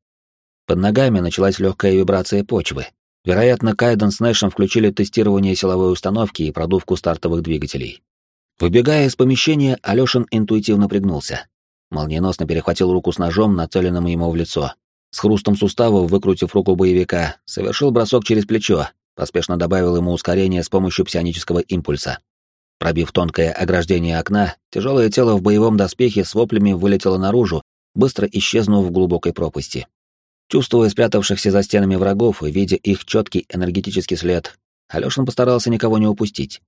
A: Под ногами началась легкая вибрация почвы. Вероятно, Кайден с Нэшем включили тестирование силовой установки и продувку стартовых двигателей. Выбегая из помещения, Алёшин интуитивно пригнулся. Молниеносно перехватил руку с ножом, нацеленным ему в лицо. С хрустом суставов, выкрутив руку боевика, совершил бросок через плечо, поспешно добавил ему ускорение с помощью псионического импульса. Пробив тонкое ограждение окна, тяжелое тело в боевом доспехе с воплями вылетело наружу, быстро исчезнув в глубокой пропасти. Чувствуя спрятавшихся за стенами врагов и видя их четкий энергетический след, Алёшин постарался никого не упустить.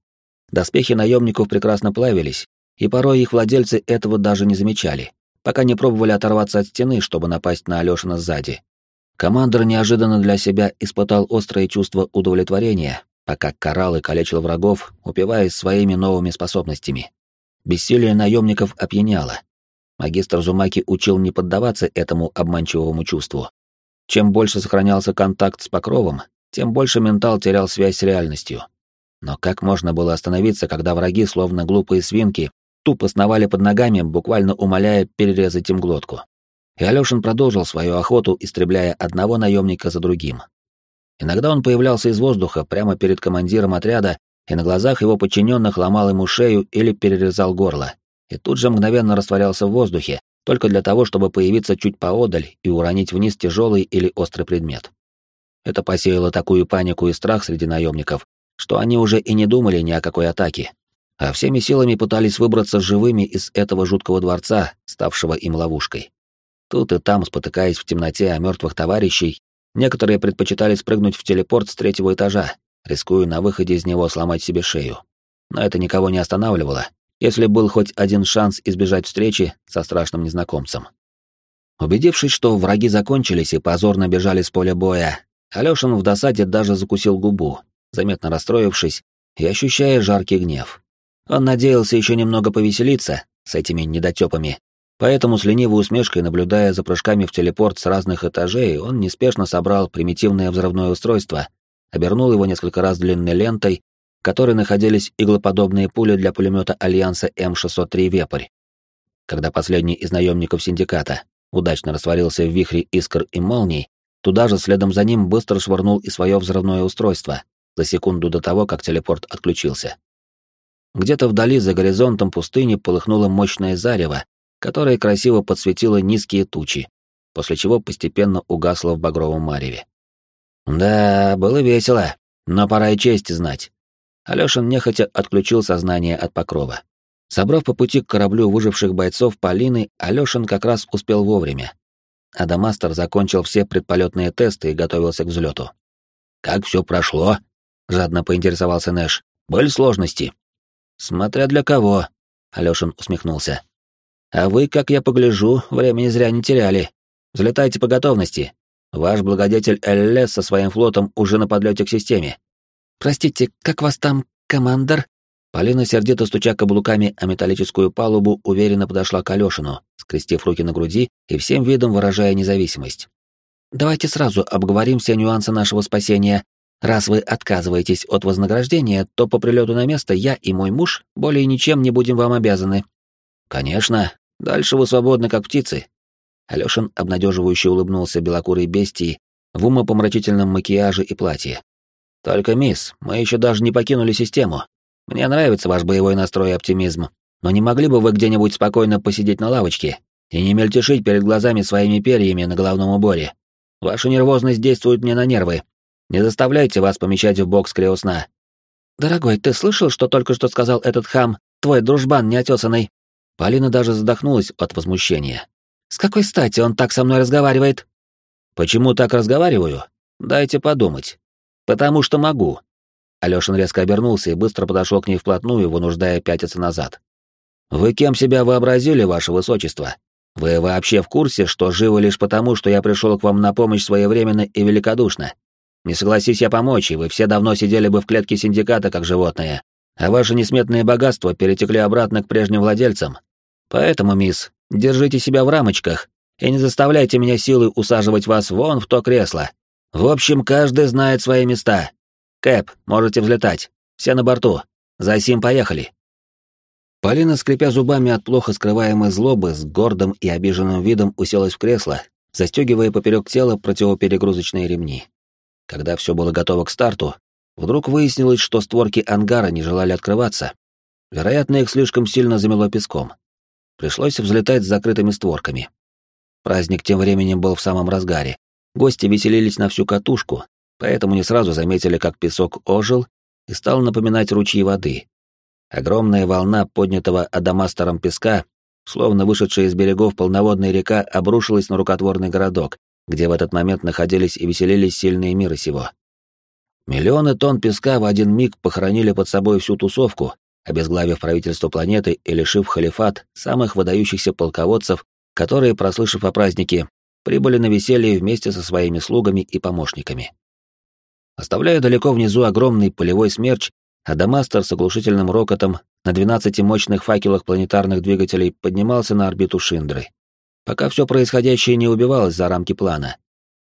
A: Доспехи наемников прекрасно плавились, и порой их владельцы этого даже не замечали, пока не пробовали оторваться от стены, чтобы напасть на Алёшина сзади. Командор неожиданно для себя испытал острое чувство удовлетворения, пока карал и калечил врагов, упиваясь своими новыми способностями. Бессилие наемников опьяняло. Магистр Зумаки учил не поддаваться этому обманчивому чувству. Чем больше сохранялся контакт с покровом, тем больше ментал терял связь с реальностью. Но как можно было остановиться, когда враги, словно глупые свинки, тупо сновали под ногами, буквально умоляя перерезать им глотку? И Алёшин продолжил свою охоту, истребляя одного наемника за другим. Иногда он появлялся из воздуха прямо перед командиром отряда и на глазах его подчиненных ломал ему шею или перерезал горло, и тут же мгновенно растворялся в воздухе, только для того, чтобы появиться чуть поодаль и уронить вниз тяжелый или острый предмет. Это посеяло такую панику и страх среди наемников, что они уже и не думали ни о какой атаке, а всеми силами пытались выбраться живыми из этого жуткого дворца, ставшего им ловушкой. Тут и там, спотыкаясь в темноте о мертвых товарищей, некоторые предпочитали спрыгнуть в телепорт с третьего этажа, рискуя на выходе из него сломать себе шею. Но это никого не останавливало, если был хоть один шанс избежать встречи со страшным незнакомцем. Убедившись, что враги закончились и позорно бежали с поля боя, Алёшин в досаде даже закусил губу, заметно расстроившись и ощущая жаркий гнев. Он надеялся еще немного повеселиться с этими недотёпами, поэтому с ленивой усмешкой, наблюдая за прыжками в телепорт с разных этажей, он неспешно собрал примитивное взрывное устройство обернул его несколько раз длинной лентой, в которой находились иглоподобные пули для пулемета Альянса М603 «Вепрь». Когда последний из наемников синдиката удачно растворился в вихре искр и молний, туда же следом за ним быстро швырнул и свое взрывное устройство за секунду до того, как телепорт отключился. Где-то вдали за горизонтом пустыни полыхнуло мощное зарево, которое красиво подсветило низкие тучи, после чего постепенно угасло в багровом мареве. Да, было весело, но пора и честь знать. Алёшин нехотя отключил сознание от покрова. Собрав по пути к кораблю выживших бойцов Полины, Алёшин как раз успел вовремя. Адамастер закончил все предполетные тесты и готовился к взлету. «Как все прошло?» — жадно поинтересовался Нэш. «Были сложности?» «Смотря для кого», — Алёшин усмехнулся. «А вы, как я погляжу, времени зря не теряли. Взлетайте по готовности. Ваш благодетель Эллес со своим флотом уже на подлете к системе. Простите, как вас там, командор? Полина, сердито стуча каблуками о металлическую палубу, уверенно подошла к Алёшину, скрестив руки на груди и всем видом выражая независимость. «Давайте сразу обговорим все нюансы нашего спасения. Раз вы отказываетесь от вознаграждения, то по прилету на место я и мой муж более ничем не будем вам обязаны». «Конечно. Дальше вы свободны, как птицы. Алёшин обнадеживающе улыбнулся белокурой бестии в умопомрачительном макияже и платье. «Только, мисс, мы еще даже не покинули систему. Мне нравится ваш боевой настрой и оптимизм, но не могли бы вы где-нибудь спокойно посидеть на лавочке и не мельтешить перед глазами своими перьями на головном уборе? Ваша нервозность действует мне на нервы. Не заставляйте вас помещать в бокс криосна». «Дорогой, ты слышал, что только что сказал этот хам, твой дружбан неотесанный?» Полина даже задохнулась от возмущения. С какой стати он так со мной разговаривает? Почему так разговариваю? Дайте подумать. Потому что могу. Алёшин резко обернулся и быстро подошел к ней вплотную, вынуждая пятиться назад. Вы кем себя вообразили, ваше высочество? Вы вообще в курсе, что живы лишь потому, что я пришел к вам на помощь своевременно и великодушно? Не согласись я помочь, и вы все давно сидели бы в клетке синдиката как животные, а ваши несметные богатства перетекли обратно к прежним владельцам. Поэтому, мисс, Держите себя в рамочках и не заставляйте меня силой усаживать вас вон в то кресло. В общем, каждый знает свои места. Кэп, можете взлетать. Все на борту. За сим поехали. Полина, скрипя зубами от плохо скрываемой злобы, с гордым и обиженным видом уселась в кресло, застегивая поперек тела противоперегрузочные ремни. Когда все было готово к старту, вдруг выяснилось, что створки ангара не желали открываться. Вероятно, их слишком сильно замело песком. Пришлось взлетать с закрытыми створками. Праздник тем временем был в самом разгаре. Гости веселились на всю катушку, поэтому не сразу заметили, как песок ожил и стал напоминать ручьи воды. Огромная волна поднятого адамастером песка, словно вышедшая из берегов полноводная река, обрушилась на рукотворный городок, где в этот момент находились и веселились сильные миры сего. Миллионы тонн песка в один миг похоронили под собой всю тусовку, обезглавив правительство планеты и лишив халифат самых выдающихся полководцев, которые, прослышав о празднике, прибыли на веселье вместе со своими слугами и помощниками. Оставляя далеко внизу огромный полевой смерч, Адамастер с оглушительным рокотом на 12 мощных факелах планетарных двигателей поднимался на орбиту Шиндры. Пока все происходящее не убивалось за рамки плана.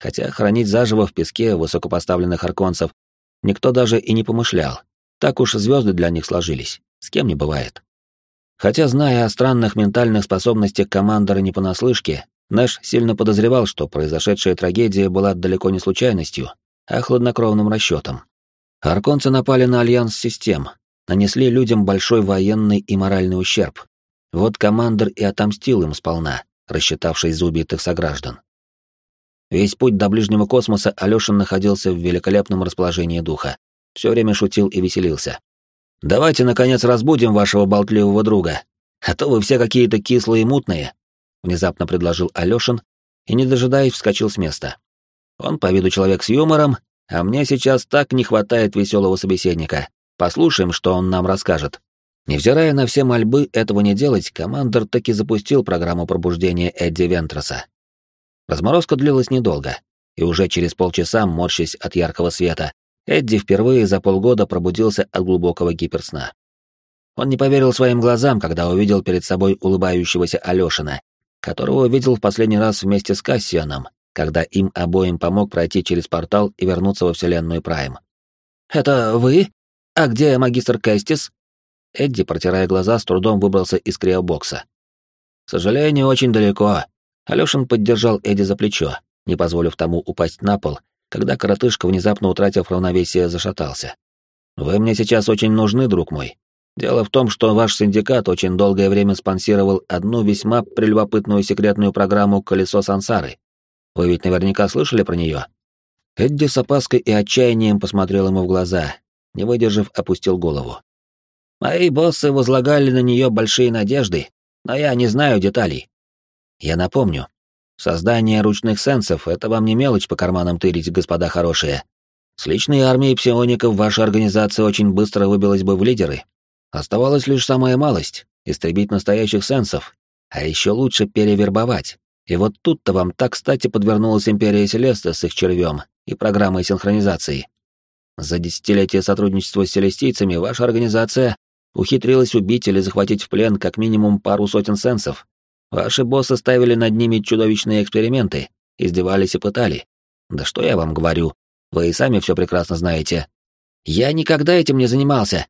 A: Хотя хранить заживо в песке высокопоставленных арконцев никто даже и не помышлял. Так уж звезды для них сложились, с кем не бывает. Хотя, зная о странных ментальных способностях командора не понаслышке, Нэш сильно подозревал, что произошедшая трагедия была далеко не случайностью, а хладнокровным расчетом. Арконцы напали на альянс систем, нанесли людям большой военный и моральный ущерб. Вот командор и отомстил им сполна, рассчитавшись за убитых сограждан. Весь путь до ближнего космоса Алёшин находился в великолепном расположении духа. Все время шутил и веселился. «Давайте, наконец, разбудим вашего болтливого друга, а то вы все какие-то кислые и мутные», — внезапно предложил Алёшин и, не дожидаясь, вскочил с места. Он по виду человек с юмором, а мне сейчас так не хватает веселого собеседника. Послушаем, что он нам расскажет. Невзирая на все мольбы этого не делать, командор таки запустил программу пробуждения Эдди Вентроса. Разморозка длилась недолго, и уже через полчаса, морщась от яркого света, Эдди впервые за полгода пробудился от глубокого гиперсна. Он не поверил своим глазам, когда увидел перед собой улыбающегося Алёшина, которого видел в последний раз вместе с Кассианом, когда им обоим помог пройти через портал и вернуться во Вселенную Прайм. «Это вы? А где магистр Кэстис?» Эдди, протирая глаза, с трудом выбрался из криобокса. «К сожалению, очень далеко. Алёшин поддержал Эдди за плечо, не позволив тому упасть на пол, когда коротышка, внезапно утратив равновесие, зашатался. «Вы мне сейчас очень нужны, друг мой. Дело в том, что ваш синдикат очень долгое время спонсировал одну весьма прелюбопытную секретную программу «Колесо сансары». Вы ведь наверняка слышали про нее?» Эдди с опаской и отчаянием посмотрел ему в глаза, не выдержав, опустил голову. «Мои боссы возлагали на нее большие надежды, но я не знаю деталей. Я напомню, создание ручных сенсов — это вам не мелочь по карманам тырить, господа хорошие. С личной армией псиоников ваша организация очень быстро выбилась бы в лидеры. Оставалась лишь самая малость — истребить настоящих сенсов, а еще лучше перевербовать. И вот тут-то вам так кстати подвернулась Империя Селеста с их червем и программой синхронизации. За десятилетие сотрудничества с селестийцами ваша организация ухитрилась убить или захватить в плен как минимум пару сотен сенсов, Ваши боссы ставили над ними чудовищные эксперименты, издевались и пытали. Да что я вам говорю, вы и сами все прекрасно знаете. Я никогда этим не занимался.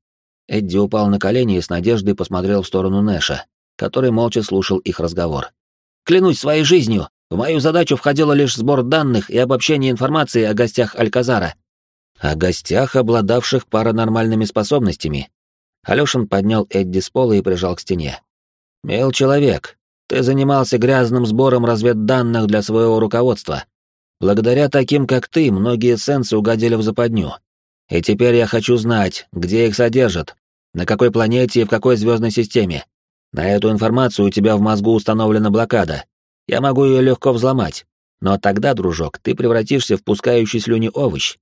A: Эдди упал на колени и с надеждой посмотрел в сторону Нэша, который молча слушал их разговор. Клянусь своей жизнью, в мою задачу входило лишь сбор данных и обобщение информации о гостях Альказара. О гостях, обладавших паранормальными способностями. Алёшин поднял Эдди с пола и прижал к стене. «Мил человек, ты занимался грязным сбором разведданных для своего руководства. Благодаря таким, как ты, многие сенсы угодили в западню. И теперь я хочу знать, где их содержат, на какой планете и в какой звездной системе. На эту информацию у тебя в мозгу установлена блокада. Я могу ее легко взломать. Но тогда, дружок, ты превратишься в пускающий слюни овощ.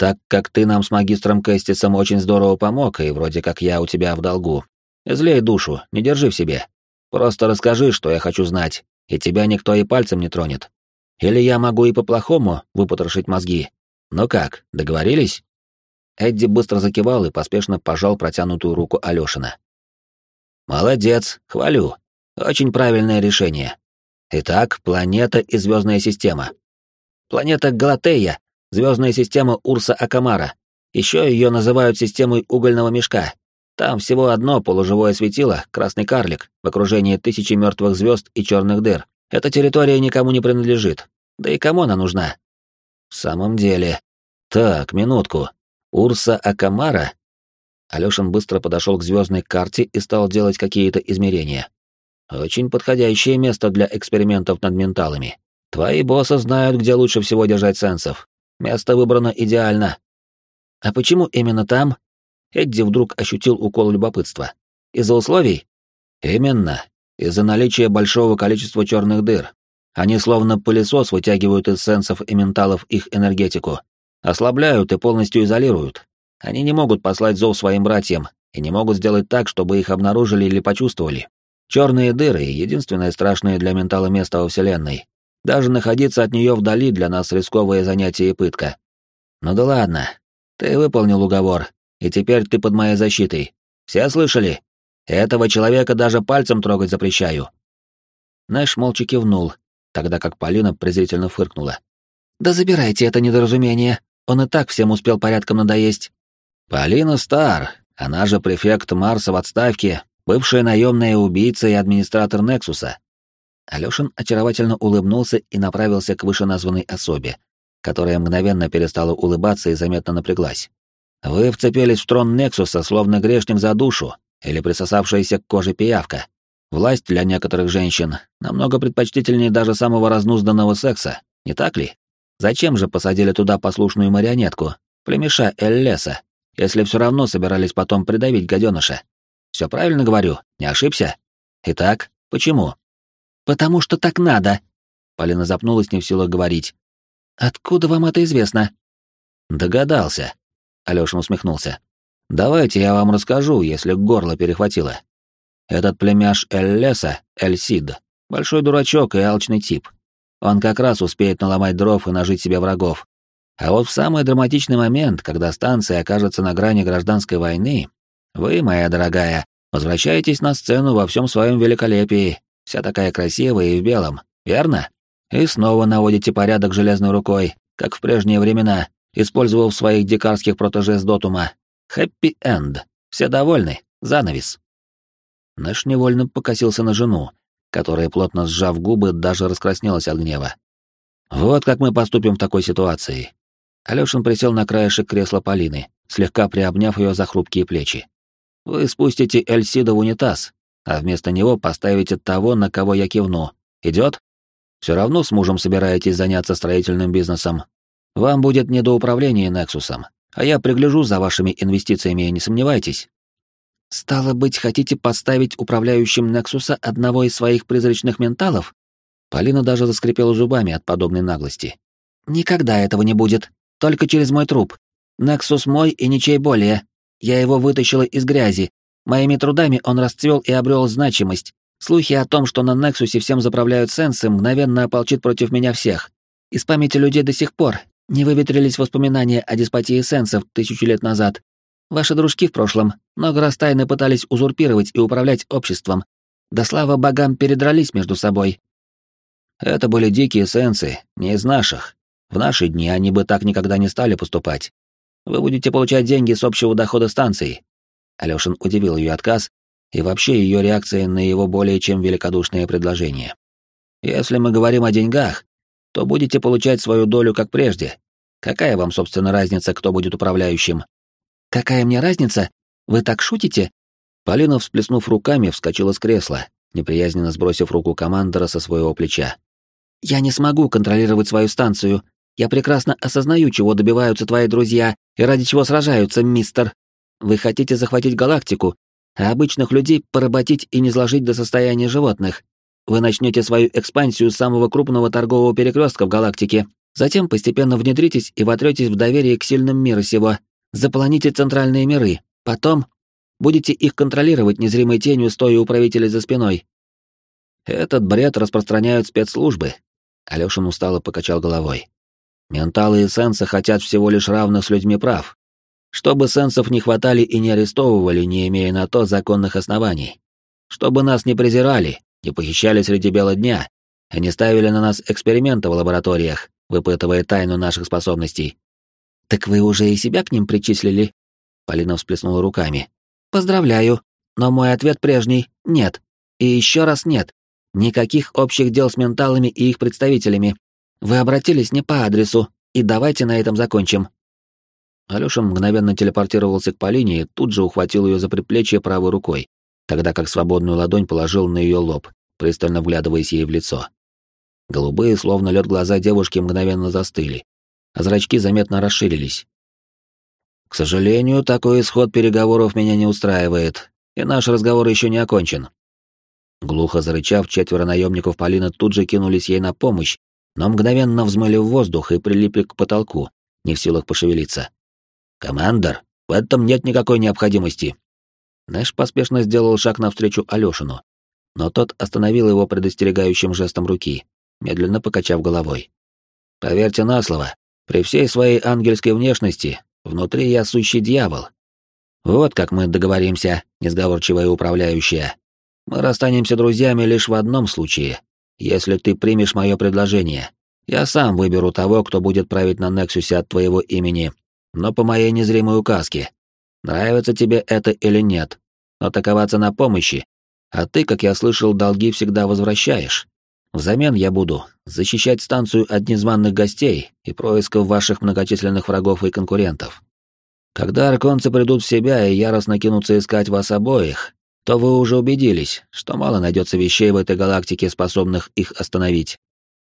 A: Так как ты нам с магистром Кэстисом очень здорово помог, и вроде как я у тебя в долгу. Злей душу, не держи в себе. Просто расскажи, что я хочу знать, и тебя никто и пальцем не тронет. Или я могу и по-плохому выпотрошить мозги. Ну как, договорились?» Эдди быстро закивал и поспешно пожал протянутую руку Алёшина. «Молодец, хвалю. Очень правильное решение. Итак, планета и звездная система. Планета Галатея, звездная система Урса Акамара. Еще ее называют системой угольного мешка. Там всего одно полуживое светило, красный карлик, в окружении тысячи мертвых звезд и черных дыр. Эта территория никому не принадлежит. Да и кому она нужна? В самом деле. Так, минутку. Урса Акамара? Алёшин быстро подошел к звездной карте и стал делать какие-то измерения. Очень подходящее место для экспериментов над менталами. Твои боссы знают, где лучше всего держать сенсов. Место выбрано идеально. А почему именно там? Эдди вдруг ощутил укол любопытства. Из-за условий? Именно. Из-за наличия большого количества черных дыр. Они словно пылесос вытягивают из сенсов и менталов их энергетику, ослабляют и полностью изолируют. Они не могут послать зов своим братьям и не могут сделать так, чтобы их обнаружили или почувствовали. Черные дыры — единственное страшное для ментала место во Вселенной. Даже находиться от нее вдали для нас рисковое занятие и пытка. Ну да ладно. Ты выполнил уговор, и теперь ты под моей защитой. Все слышали? Этого человека даже пальцем трогать запрещаю». Нэш молча кивнул, тогда как Полина презрительно фыркнула. «Да забирайте это недоразумение, он и так всем успел порядком надоесть». Полина Стар, она же префект Марса в отставке, бывшая наемная убийца и администратор Нексуса. Алёшин очаровательно улыбнулся и направился к вышеназванной особе, которая мгновенно перестала улыбаться и заметно напряглась. «Вы вцепились в трон Нексуса, словно грешник за душу или присосавшаяся к коже пиявка. Власть для некоторых женщин намного предпочтительнее даже самого разнузданного секса, не так ли? Зачем же посадили туда послушную марионетку, племеша Эллеса, если все равно собирались потом придавить гаденыша? Все правильно говорю, не ошибся? Итак, почему? Потому что так надо. Полина запнулась, не в силах говорить. Откуда вам это известно? Догадался. Алёша усмехнулся. Давайте я вам расскажу, если горло перехватило. Этот племяш Эль-Леса, Эль-Сид, большой дурачок и алчный тип. Он как раз успеет наломать дров и нажить себе врагов. А вот в самый драматичный момент, когда станция окажется на грани гражданской войны, вы, моя дорогая, возвращаетесь на сцену во всем своем великолепии, вся такая красивая и в белом, верно? И снова наводите порядок железной рукой, как в прежние времена, использовав своих дикарских протеже с дотума. Хэппи-энд. Все довольны. Занавес. Наш невольно покосился на жену, которая, плотно сжав губы, даже раскраснелась от гнева. Вот как мы поступим в такой ситуации. Алёшин присел на краешек кресла Полины, слегка приобняв ее за хрупкие плечи. Вы спустите Эльсида в унитаз, а вместо него поставите того, на кого я кивну. Идет? Все равно с мужем собираетесь заняться строительным бизнесом. Вам будет не до управления Нексусом, а я пригляжу за вашими инвестициями, не сомневайтесь. Стало быть, хотите поставить управляющим Нексуса одного из своих призрачных менталов? Полина даже заскрипела зубами от подобной наглости. Никогда этого не будет, только через мой труп. Нексус мой и ничей более. Я его вытащила из грязи. Моими трудами он расцвел и обрел значимость. Слухи о том, что на Нексусе всем заправляют сенсы, мгновенно ополчит против меня всех. Из памяти людей до сих пор не выветрились воспоминания о деспотии сенсов тысячу лет назад. Ваши дружки в прошлом много раз тайно пытались узурпировать и управлять обществом. Да слава богам передрались между собой. Это были дикие сенсы, не из наших. В наши дни они бы так никогда не стали поступать. Вы будете получать деньги с общего дохода станции. Алёшин удивил ее отказ и вообще ее реакция на его более чем великодушное предложение. Если мы говорим о деньгах, то будете получать свою долю как прежде. Какая вам, собственно, разница, кто будет управляющим? «Какая мне разница? Вы так шутите?» Полина, всплеснув руками, вскочила с кресла, неприязненно сбросив руку командора со своего плеча. «Я не смогу контролировать свою станцию. Я прекрасно осознаю, чего добиваются твои друзья и ради чего сражаются, мистер. Вы хотите захватить галактику, а обычных людей поработить и низложить до состояния животных. Вы начнете свою экспансию с самого крупного торгового перекрестка в галактике, затем постепенно внедритесь и вотретесь в доверие к сильным мира сего, Заполоните центральные миры. Потом будете их контролировать незримой тенью, стоя у правителей за спиной. Этот бред распространяют спецслужбы. Алёшин устало покачал головой. Менталы и сенсы хотят всего лишь равных с людьми прав. Чтобы сенсов не хватали и не арестовывали, не имея на то законных оснований. Чтобы нас не презирали, не похищали среди бела дня, и не ставили на нас эксперименты в лабораториях, выпытывая тайну наших способностей. «Так вы уже и себя к ним причислили?» Полина всплеснула руками. «Поздравляю, но мой ответ прежний — нет. И еще раз нет. Никаких общих дел с менталами и их представителями. Вы обратились не по адресу, и давайте на этом закончим». Алёша мгновенно телепортировался к Полине и тут же ухватил ее за предплечье правой рукой, тогда как свободную ладонь положил на ее лоб, пристально вглядываясь ей в лицо. Голубые, словно лед глаза девушки мгновенно застыли, а зрачки заметно расширились. «К сожалению, такой исход переговоров меня не устраивает, и наш разговор еще не окончен». Глухо зарычав, четверо наемников Полина тут же кинулись ей на помощь, но мгновенно взмыли в воздух и прилипли к потолку, не в силах пошевелиться. «Командор, в этом нет никакой необходимости». Нэш поспешно сделал шаг навстречу Алёшину, но тот остановил его предостерегающим жестом руки, медленно покачав головой. «Поверьте на слово, при всей своей ангельской внешности, внутри я сущий дьявол. Вот как мы договоримся, несговорчивая управляющая. Мы расстанемся друзьями лишь в одном случае, если ты примешь мое предложение. Я сам выберу того, кто будет править на Нексусе от твоего имени, но по моей незримой указке. Нравится тебе это или нет, но такова цена помощи, а ты, как я слышал, долги всегда возвращаешь. Взамен я буду защищать станцию от незваных гостей и происков ваших многочисленных врагов и конкурентов. Когда арконцы придут в себя и яростно кинутся искать вас обоих, то вы уже убедились, что мало найдется вещей в этой галактике, способных их остановить.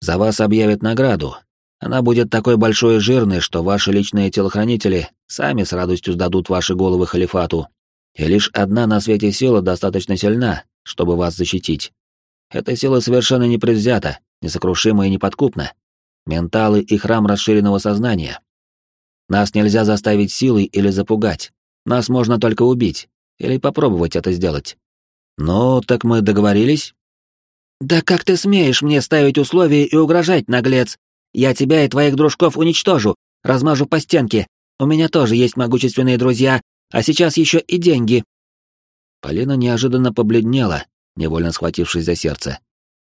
A: За вас объявят награду. Она будет такой большой и жирной, что ваши личные телохранители сами с радостью сдадут ваши головы халифату. И лишь одна на свете сила достаточно сильна, чтобы вас защитить. Эта сила совершенно непредвзята, несокрушима и неподкупна. Менталы и храм расширенного сознания. Нас нельзя заставить силой или запугать. Нас можно только убить. Или попробовать это сделать. Ну, так мы договорились? Да как ты смеешь мне ставить условия и угрожать, наглец? Я тебя и твоих дружков уничтожу, размажу по стенке. У меня тоже есть могущественные друзья, а сейчас еще и деньги. Полина неожиданно побледнела, невольно схватившись за сердце.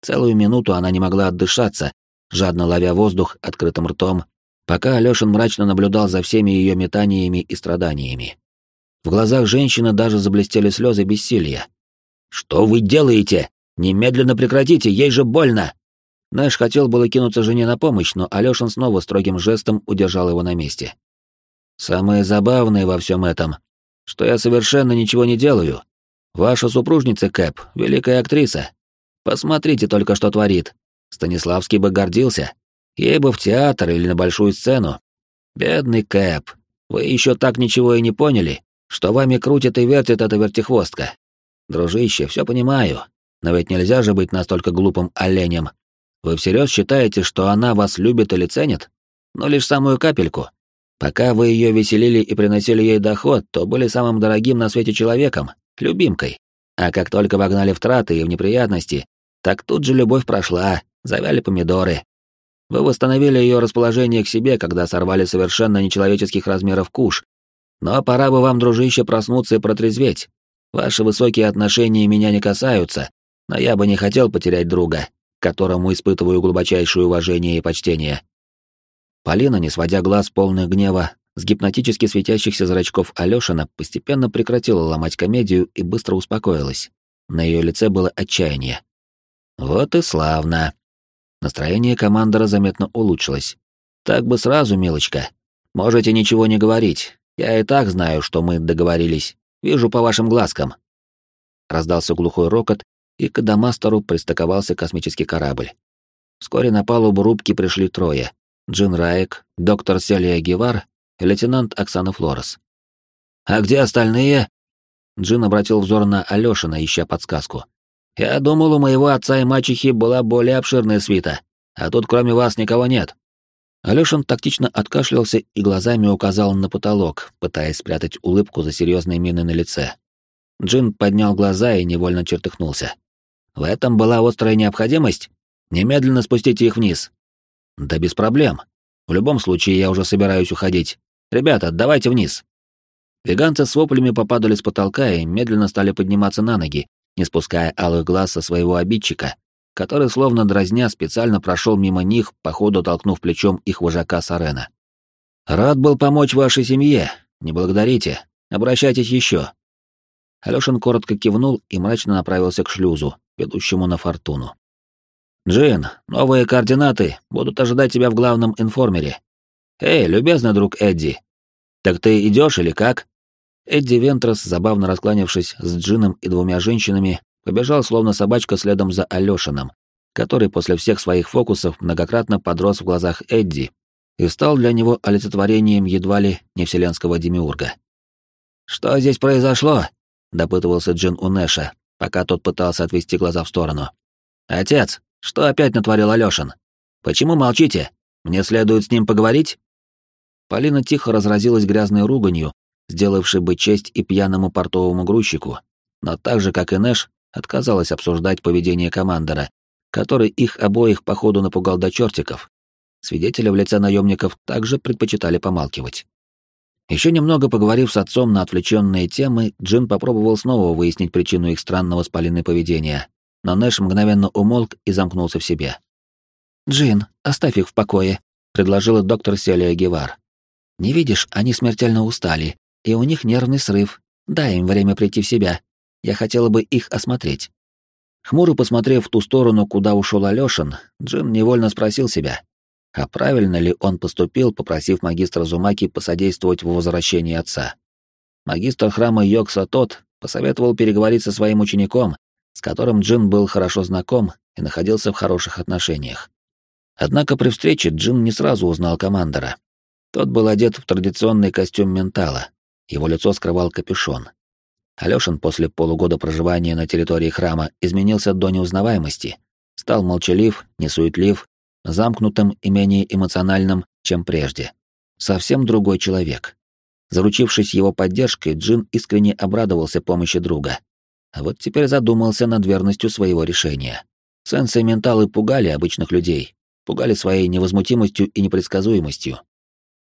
A: Целую минуту она не могла отдышаться, жадно ловя воздух открытым ртом, пока Алёшин мрачно наблюдал за всеми ее метаниями и страданиями. В глазах женщины даже заблестели слезы бессилия. «Что вы делаете? Немедленно прекратите, ей же больно!» Нэш хотел было кинуться жене на помощь, но Алёшин снова строгим жестом удержал его на месте. «Самое забавное во всем этом, что я совершенно ничего не делаю, Ваша супружница Кэп — великая актриса. Посмотрите только, что творит. Станиславский бы гордился. Ей бы в театр или на большую сцену. Бедный Кэп, вы еще так ничего и не поняли, что вами крутит и вертит эта вертихвостка. Дружище, все понимаю, но ведь нельзя же быть настолько глупым оленем. Вы всерьез считаете, что она вас любит или ценит? Но лишь самую капельку. Пока вы ее веселили и приносили ей доход, то были самым дорогим на свете человеком, любимкой. А как только вогнали в траты и в неприятности, так тут же любовь прошла, завяли помидоры. Вы восстановили ее расположение к себе, когда сорвали совершенно нечеловеческих размеров куш. Но пора бы вам, дружище, проснуться и протрезветь. Ваши высокие отношения меня не касаются, но я бы не хотел потерять друга, которому испытываю глубочайшее уважение и почтение. Полина, не сводя глаз полных гнева, с гипнотически светящихся зрачков Алёшина постепенно прекратила ломать комедию и быстро успокоилась. На ее лице было отчаяние. «Вот и славно!» Настроение командора заметно улучшилось. «Так бы сразу, милочка. Можете ничего не говорить. Я и так знаю, что мы договорились. Вижу по вашим глазкам». Раздался глухой рокот, и к Адамастеру пристыковался космический корабль. Вскоре на палубу рубки пришли трое. Джин Раек, доктор Селия Гевар лейтенант Оксана Флорес. «А где остальные?» Джин обратил взор на Алёшина, ища подсказку. «Я думал, у моего отца и мачехи была более обширная свита, а тут кроме вас никого нет». Алёшин тактично откашлялся и глазами указал на потолок, пытаясь спрятать улыбку за серьезной миной на лице. Джин поднял глаза и невольно чертыхнулся. «В этом была острая необходимость? Немедленно спустите их вниз». «Да без проблем. В любом случае я уже собираюсь уходить. «Ребята, давайте вниз!» Веганцы с воплями попадали с потолка и медленно стали подниматься на ноги, не спуская алых глаз со своего обидчика, который, словно дразня, специально прошел мимо них, походу толкнув плечом их вожака Сарена. «Рад был помочь вашей семье. Не благодарите. Обращайтесь еще». Алешин коротко кивнул и мрачно направился к шлюзу, ведущему на фортуну. «Джин, новые координаты будут ожидать тебя в главном информере. «Эй, любезный друг Эдди, так ты идешь или как?» Эдди Вентрос, забавно раскланявшись с Джином и двумя женщинами, побежал словно собачка следом за Алешином, который после всех своих фокусов многократно подрос в глазах Эдди и стал для него олицетворением едва ли не вселенского демиурга. «Что здесь произошло?» — допытывался Джин у Нэша, пока тот пытался отвести глаза в сторону. «Отец, что опять натворил Алешин? Почему молчите? Мне следует с ним поговорить?» Полина тихо разразилась грязной руганью, сделавшей бы честь и пьяному портовому грузчику, но так же, как и Нэш, отказалась обсуждать поведение командора, который их обоих походу напугал до чертиков. Свидетели в лице наемников также предпочитали помалкивать. Еще немного поговорив с отцом на отвлеченные темы, Джин попробовал снова выяснить причину их странного с поведения, но Нэш мгновенно умолк и замкнулся в себе. «Джин, оставь их в покое», — предложила доктор Селия Гевар. Не видишь, они смертельно устали. и у них нервный срыв. Дай им время прийти в себя. Я хотела бы их осмотреть». Хмуро посмотрев в ту сторону, куда ушел Алешин, Джин невольно спросил себя, а правильно ли он поступил, попросив магистра Зумаки посодействовать в возвращении отца. Магистр храма Йокса тот посоветовал переговорить со своим учеником, с которым Джин был хорошо знаком и находился в хороших отношениях. Однако при встрече Джин не сразу узнал командора. Тот был одет в традиционный костюм ментала, его лицо скрывал капюшон. Алёшин после полугода проживания на территории храма изменился до неузнаваемости, стал молчалив, несуетлив, замкнутым и менее эмоциональным, чем прежде. Совсем другой человек. Заручившись его поддержкой, Джин искренне обрадовался помощи друга. А вот теперь задумался над верностью своего решения. Сенсы и менталы пугали обычных людей, пугали своей невозмутимостью и непредсказуемостью.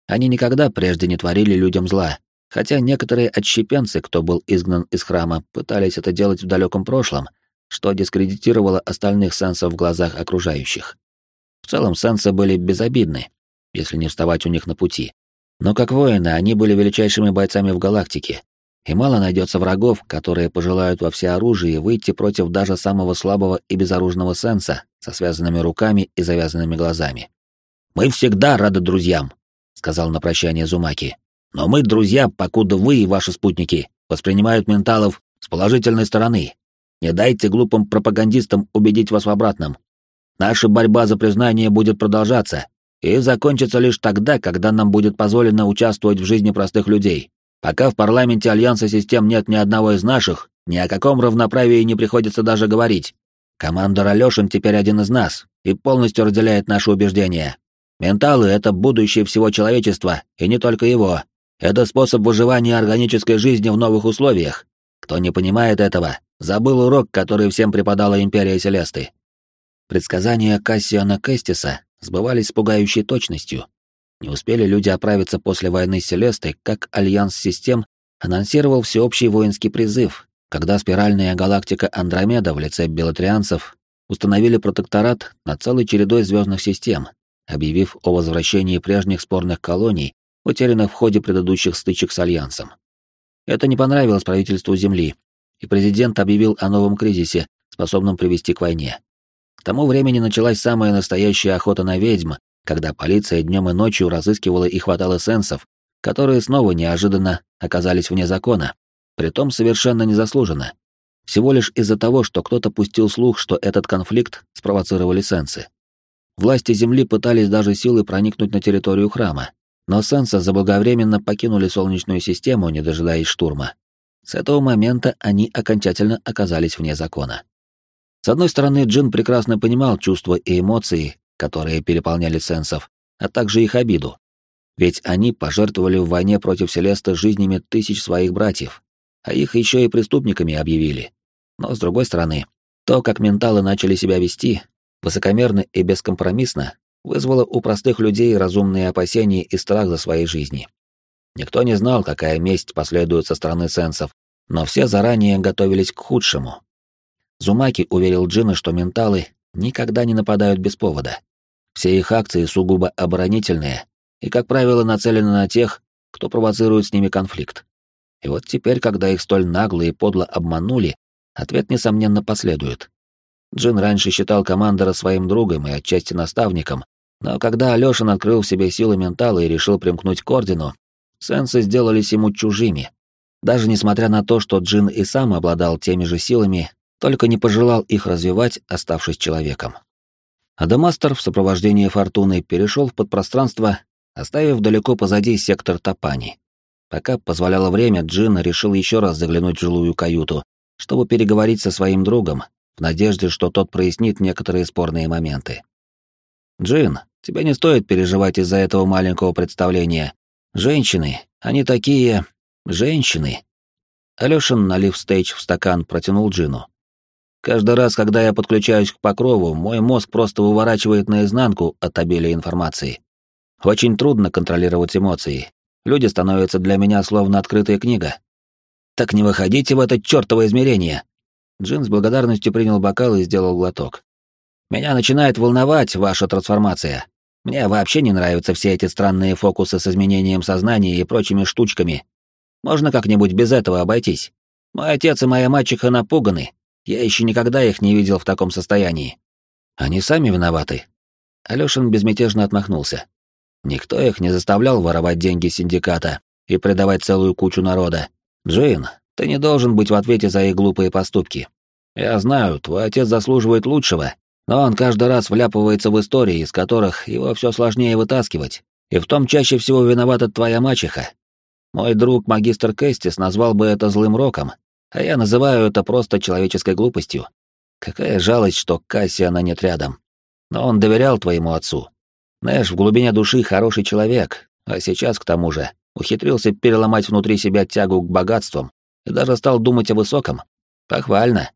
A: Они никогда прежде не творили людям зла, хотя некоторые отщепенцы, кто был изгнан из храма, пытались это делать в далеком прошлом, что дискредитировало остальных сенсов в глазах окружающих. Целом сенсы были безобидны, если не вставать у них на пути. Но как воины они были величайшими бойцами в галактике, и мало найдется врагов, которые пожелают во всеоружии выйти против даже самого слабого и безоружного сенса со связанными руками и завязанными глазами. «Мы всегда рады друзьям», — сказал на прощание Зумаки. «Но мы друзья, покуда вы и ваши спутники воспринимают менталов с положительной стороны. Не дайте глупым пропагандистам убедить вас в обратном. Наша борьба за признание будет продолжаться и закончится лишь тогда, когда нам будет позволено участвовать в жизни простых людей. Пока в парламенте Альянса систем нет ни одного из наших, ни о каком равноправии не приходится даже говорить. Командор Алёшин теперь один из нас и полностью разделяет наши убеждения. Менталы — это будущее всего человечества, и не только его. Это способ выживания органической жизни в новых условиях. Кто не понимает этого, забыл урок, который всем преподала Империя Селесты. Предсказания Кассиана Кэстиса сбывались с пугающей точностью, не успели люди оправиться после войны с Селестой, как Альянс Систем анонсировал всеобщий воинский призыв, когда спиральная галактика Андромеда в лице белотрианцев установили протекторат над целой чередой звездных систем, объявив о возвращении прежних спорных колоний, утерянных в ходе предыдущих стычек с Альянсом. Это не понравилось правительству Земли, и президент объявил о новом кризисе, способном привести к войне. Тому времени началась самая настоящая охота на ведьм, когда полиция днем и ночью разыскивала и хватала сенсов, которые снова неожиданно оказались вне закона, притом совершенно незаслуженно. Всего лишь из-за того, что кто-то пустил слух, что этот конфликт спровоцировали сенсы. Власти Земли пытались даже силой проникнуть на территорию храма, но сенсы заблаговременно покинули Солнечную систему, не дожидаясь штурма. С этого момента они окончательно оказались вне закона. С одной стороны, Джин прекрасно понимал чувства и эмоции, которые переполняли сенсов, а также их обиду. Ведь они пожертвовали в войне против Селеста жизнями тысяч своих братьев, а их еще и преступниками объявили. Но, с другой стороны, то, как менталы начали себя вести, высокомерно и бескомпромиссно, вызвало у простых людей разумные опасения и страх за свои жизни. Никто не знал, какая месть последует со стороны сенсов, но все заранее готовились к худшему. Зумаки уверил Джина, что менталы никогда не нападают без повода. Все их акции сугубо оборонительные и, как правило, нацелены на тех, кто провоцирует с ними конфликт. И вот теперь, когда их столь нагло и подло обманули, ответ, несомненно, последует. Джин раньше считал командора своим другом и отчасти наставником, но когда Алёшин открыл в себе силы ментала и решил примкнуть к Ордену, сенсы сделались ему чужими. Даже несмотря на то, что Джин и сам обладал теми же силами, только не пожелал их развивать, оставшись человеком. Адамастер в сопровождении Фортуны перешел в подпространство, оставив далеко позади сектор Топани. Пока позволяло время, Джин решил еще раз заглянуть в жилую каюту, чтобы переговорить со своим другом, в надежде, что тот прояснит некоторые спорные моменты. «Джин, тебе не стоит переживать из-за этого маленького представления. Женщины, они такие... женщины». Алёшин, налив стейдж в стакан, протянул Джину. Каждый раз, когда я подключаюсь к покрову, мой мозг просто выворачивает наизнанку от обилия информации. Очень трудно контролировать эмоции. Люди становятся для меня словно открытая книга. Так не выходите в это чёртово измерение. Джин с благодарностью принял бокал и сделал глоток. Меня начинает волновать ваша трансформация. Мне вообще не нравятся все эти странные фокусы с изменением сознания и прочими штучками. Можно как-нибудь без этого обойтись? Мой отец и моя мачеха напуганы. Я еще никогда их не видел в таком состоянии. Они сами виноваты. Алёшин безмятежно отмахнулся. Никто их не заставлял воровать деньги синдиката и предавать целую кучу народа. Джейн, ты не должен быть в ответе за их глупые поступки. Я знаю, твой отец заслуживает лучшего, но он каждый раз вляпывается в истории, из которых его все сложнее вытаскивать, и в том чаще всего виновата твоя мачеха. Мой друг магистр Кэстис назвал бы это злым роком, а я называю это просто человеческой глупостью. Какая жалость, что Кассиана нет рядом. Но он доверял твоему отцу. Нэш в глубине души хороший человек, а сейчас, к тому же, ухитрился переломать внутри себя тягу к богатствам и даже стал думать о высоком. Похвально.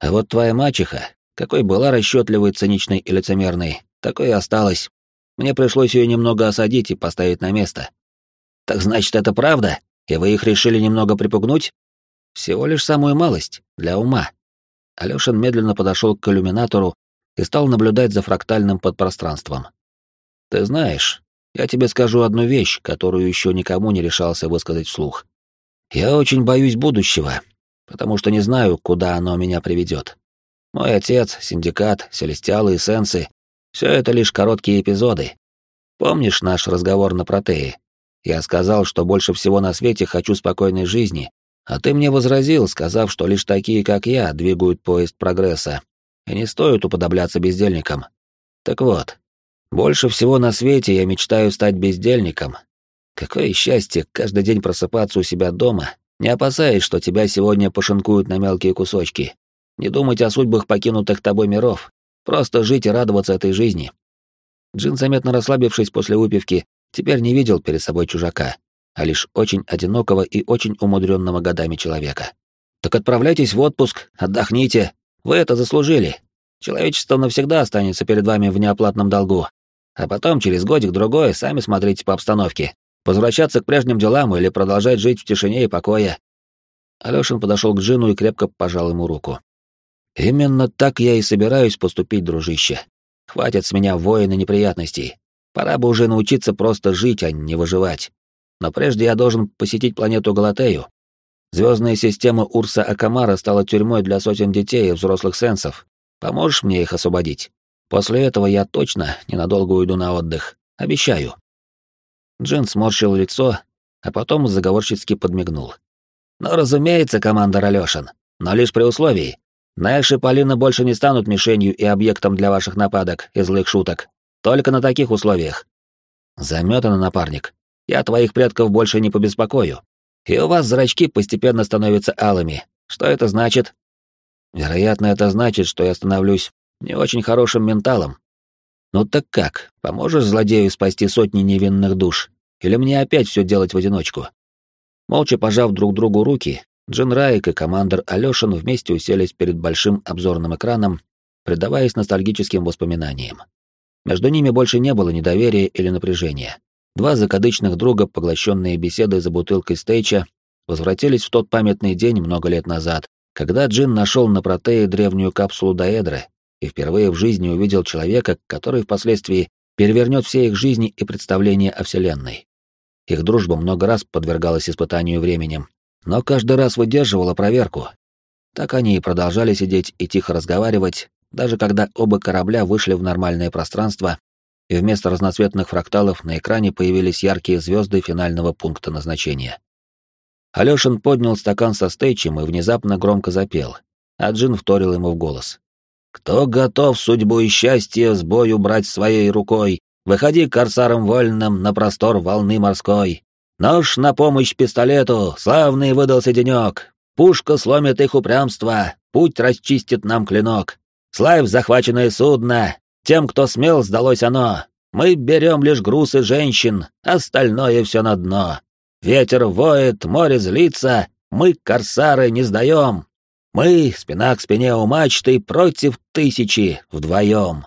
A: А вот твоя мачеха, какой была расчетливой, циничной и лицемерной, такой и осталась. Мне пришлось ее немного осадить и поставить на место. Так значит, это правда? И вы их решили немного припугнуть? Всего лишь самую малость, для ума. Алёшин медленно подошел к иллюминатору и стал наблюдать за фрактальным подпространством. Ты знаешь, я тебе скажу одну вещь, которую еще никому не решался высказать вслух. Я очень боюсь будущего, потому что не знаю, куда оно меня приведет. Мой отец, синдикат, селестиалы и сенсы — все это лишь короткие эпизоды. Помнишь наш разговор на протее? Я сказал, что больше всего на свете хочу спокойной жизни, а ты мне возразил, сказав, что лишь такие, как я, двигают поезд прогресса, и не стоит уподобляться бездельникам. Так вот, больше всего на свете я мечтаю стать бездельником. Какое счастье каждый день просыпаться у себя дома, не опасаясь, что тебя сегодня пошинкуют на мелкие кусочки, не думать о судьбах покинутых тобой миров, просто жить и радоваться этой жизни. Джин, заметно расслабившись после выпивки, теперь не видел перед собой чужака, а лишь очень одинокого и очень умудренного годами человека. «Так отправляйтесь в отпуск, отдохните. Вы это заслужили. Человечество навсегда останется перед вами в неоплатном долгу. А потом, через годик-другой, сами смотрите по обстановке. Возвращаться к прежним делам или продолжать жить в тишине и покое». Алёшин подошел к Джину и крепко пожал ему руку. «Именно так я и собираюсь поступить, дружище. Хватит с меня воина неприятностей. Пора бы уже научиться просто жить, а не выживать. Но прежде я должен посетить планету Галатею. Звездная система Урса Акамара стала тюрьмой для сотен детей и взрослых сенсов. Поможешь мне их освободить? После этого я точно ненадолго уйду на отдых. Обещаю. Джин сморщил лицо, а потом заговорщицки подмигнул. «Ну, разумеется, командор Алёшин, но лишь при условии. Нэш и Полина больше не станут мишенью и объектом для ваших нападок и злых шуток. Только на таких условиях. Заметано, напарник. Я твоих предков больше не побеспокою. И у вас зрачки постепенно становятся алыми. Что это значит? Вероятно, это значит, что я становлюсь не очень хорошим менталом. Ну так как, поможешь злодею спасти сотни невинных душ? Или мне опять все делать в одиночку? Молча пожав друг другу руки, Джин Райк и командор Алёшин вместе уселись перед большим обзорным экраном, предаваясь ностальгическим воспоминаниям. Между ними больше не было недоверия или напряжения. Два закадычных друга, поглощенные беседой за бутылкой стейча, возвратились в тот памятный день много лет назад, когда Джин нашел на протее древнюю капсулу Даэдры и впервые в жизни увидел человека, который впоследствии перевернет все их жизни и представления о Вселенной. Их дружба много раз подвергалась испытанию временем, но каждый раз выдерживала проверку. Так они и продолжали сидеть и тихо разговаривать, даже когда оба корабля вышли в нормальное пространство, и вместо разноцветных фракталов на экране появились яркие звезды финального пункта назначения. Алёшин поднял стакан со стейчем и внезапно громко запел, а Джин вторил ему в голос. «Кто готов судьбу и счастье с бою брать своей рукой, выходи корсаром вольным на простор волны морской. Нож на помощь пистолету, славный выдался денек, пушка сломит их упрямство, путь расчистит нам клинок. Славь захваченное судно, тем, кто смел, сдалось оно. Мы берем лишь груз и женщин, остальное все на дно. Ветер воет, море злится, мы, корсары, не сдаем. Мы, спина к спине у мачты, против тысячи, вдвоем.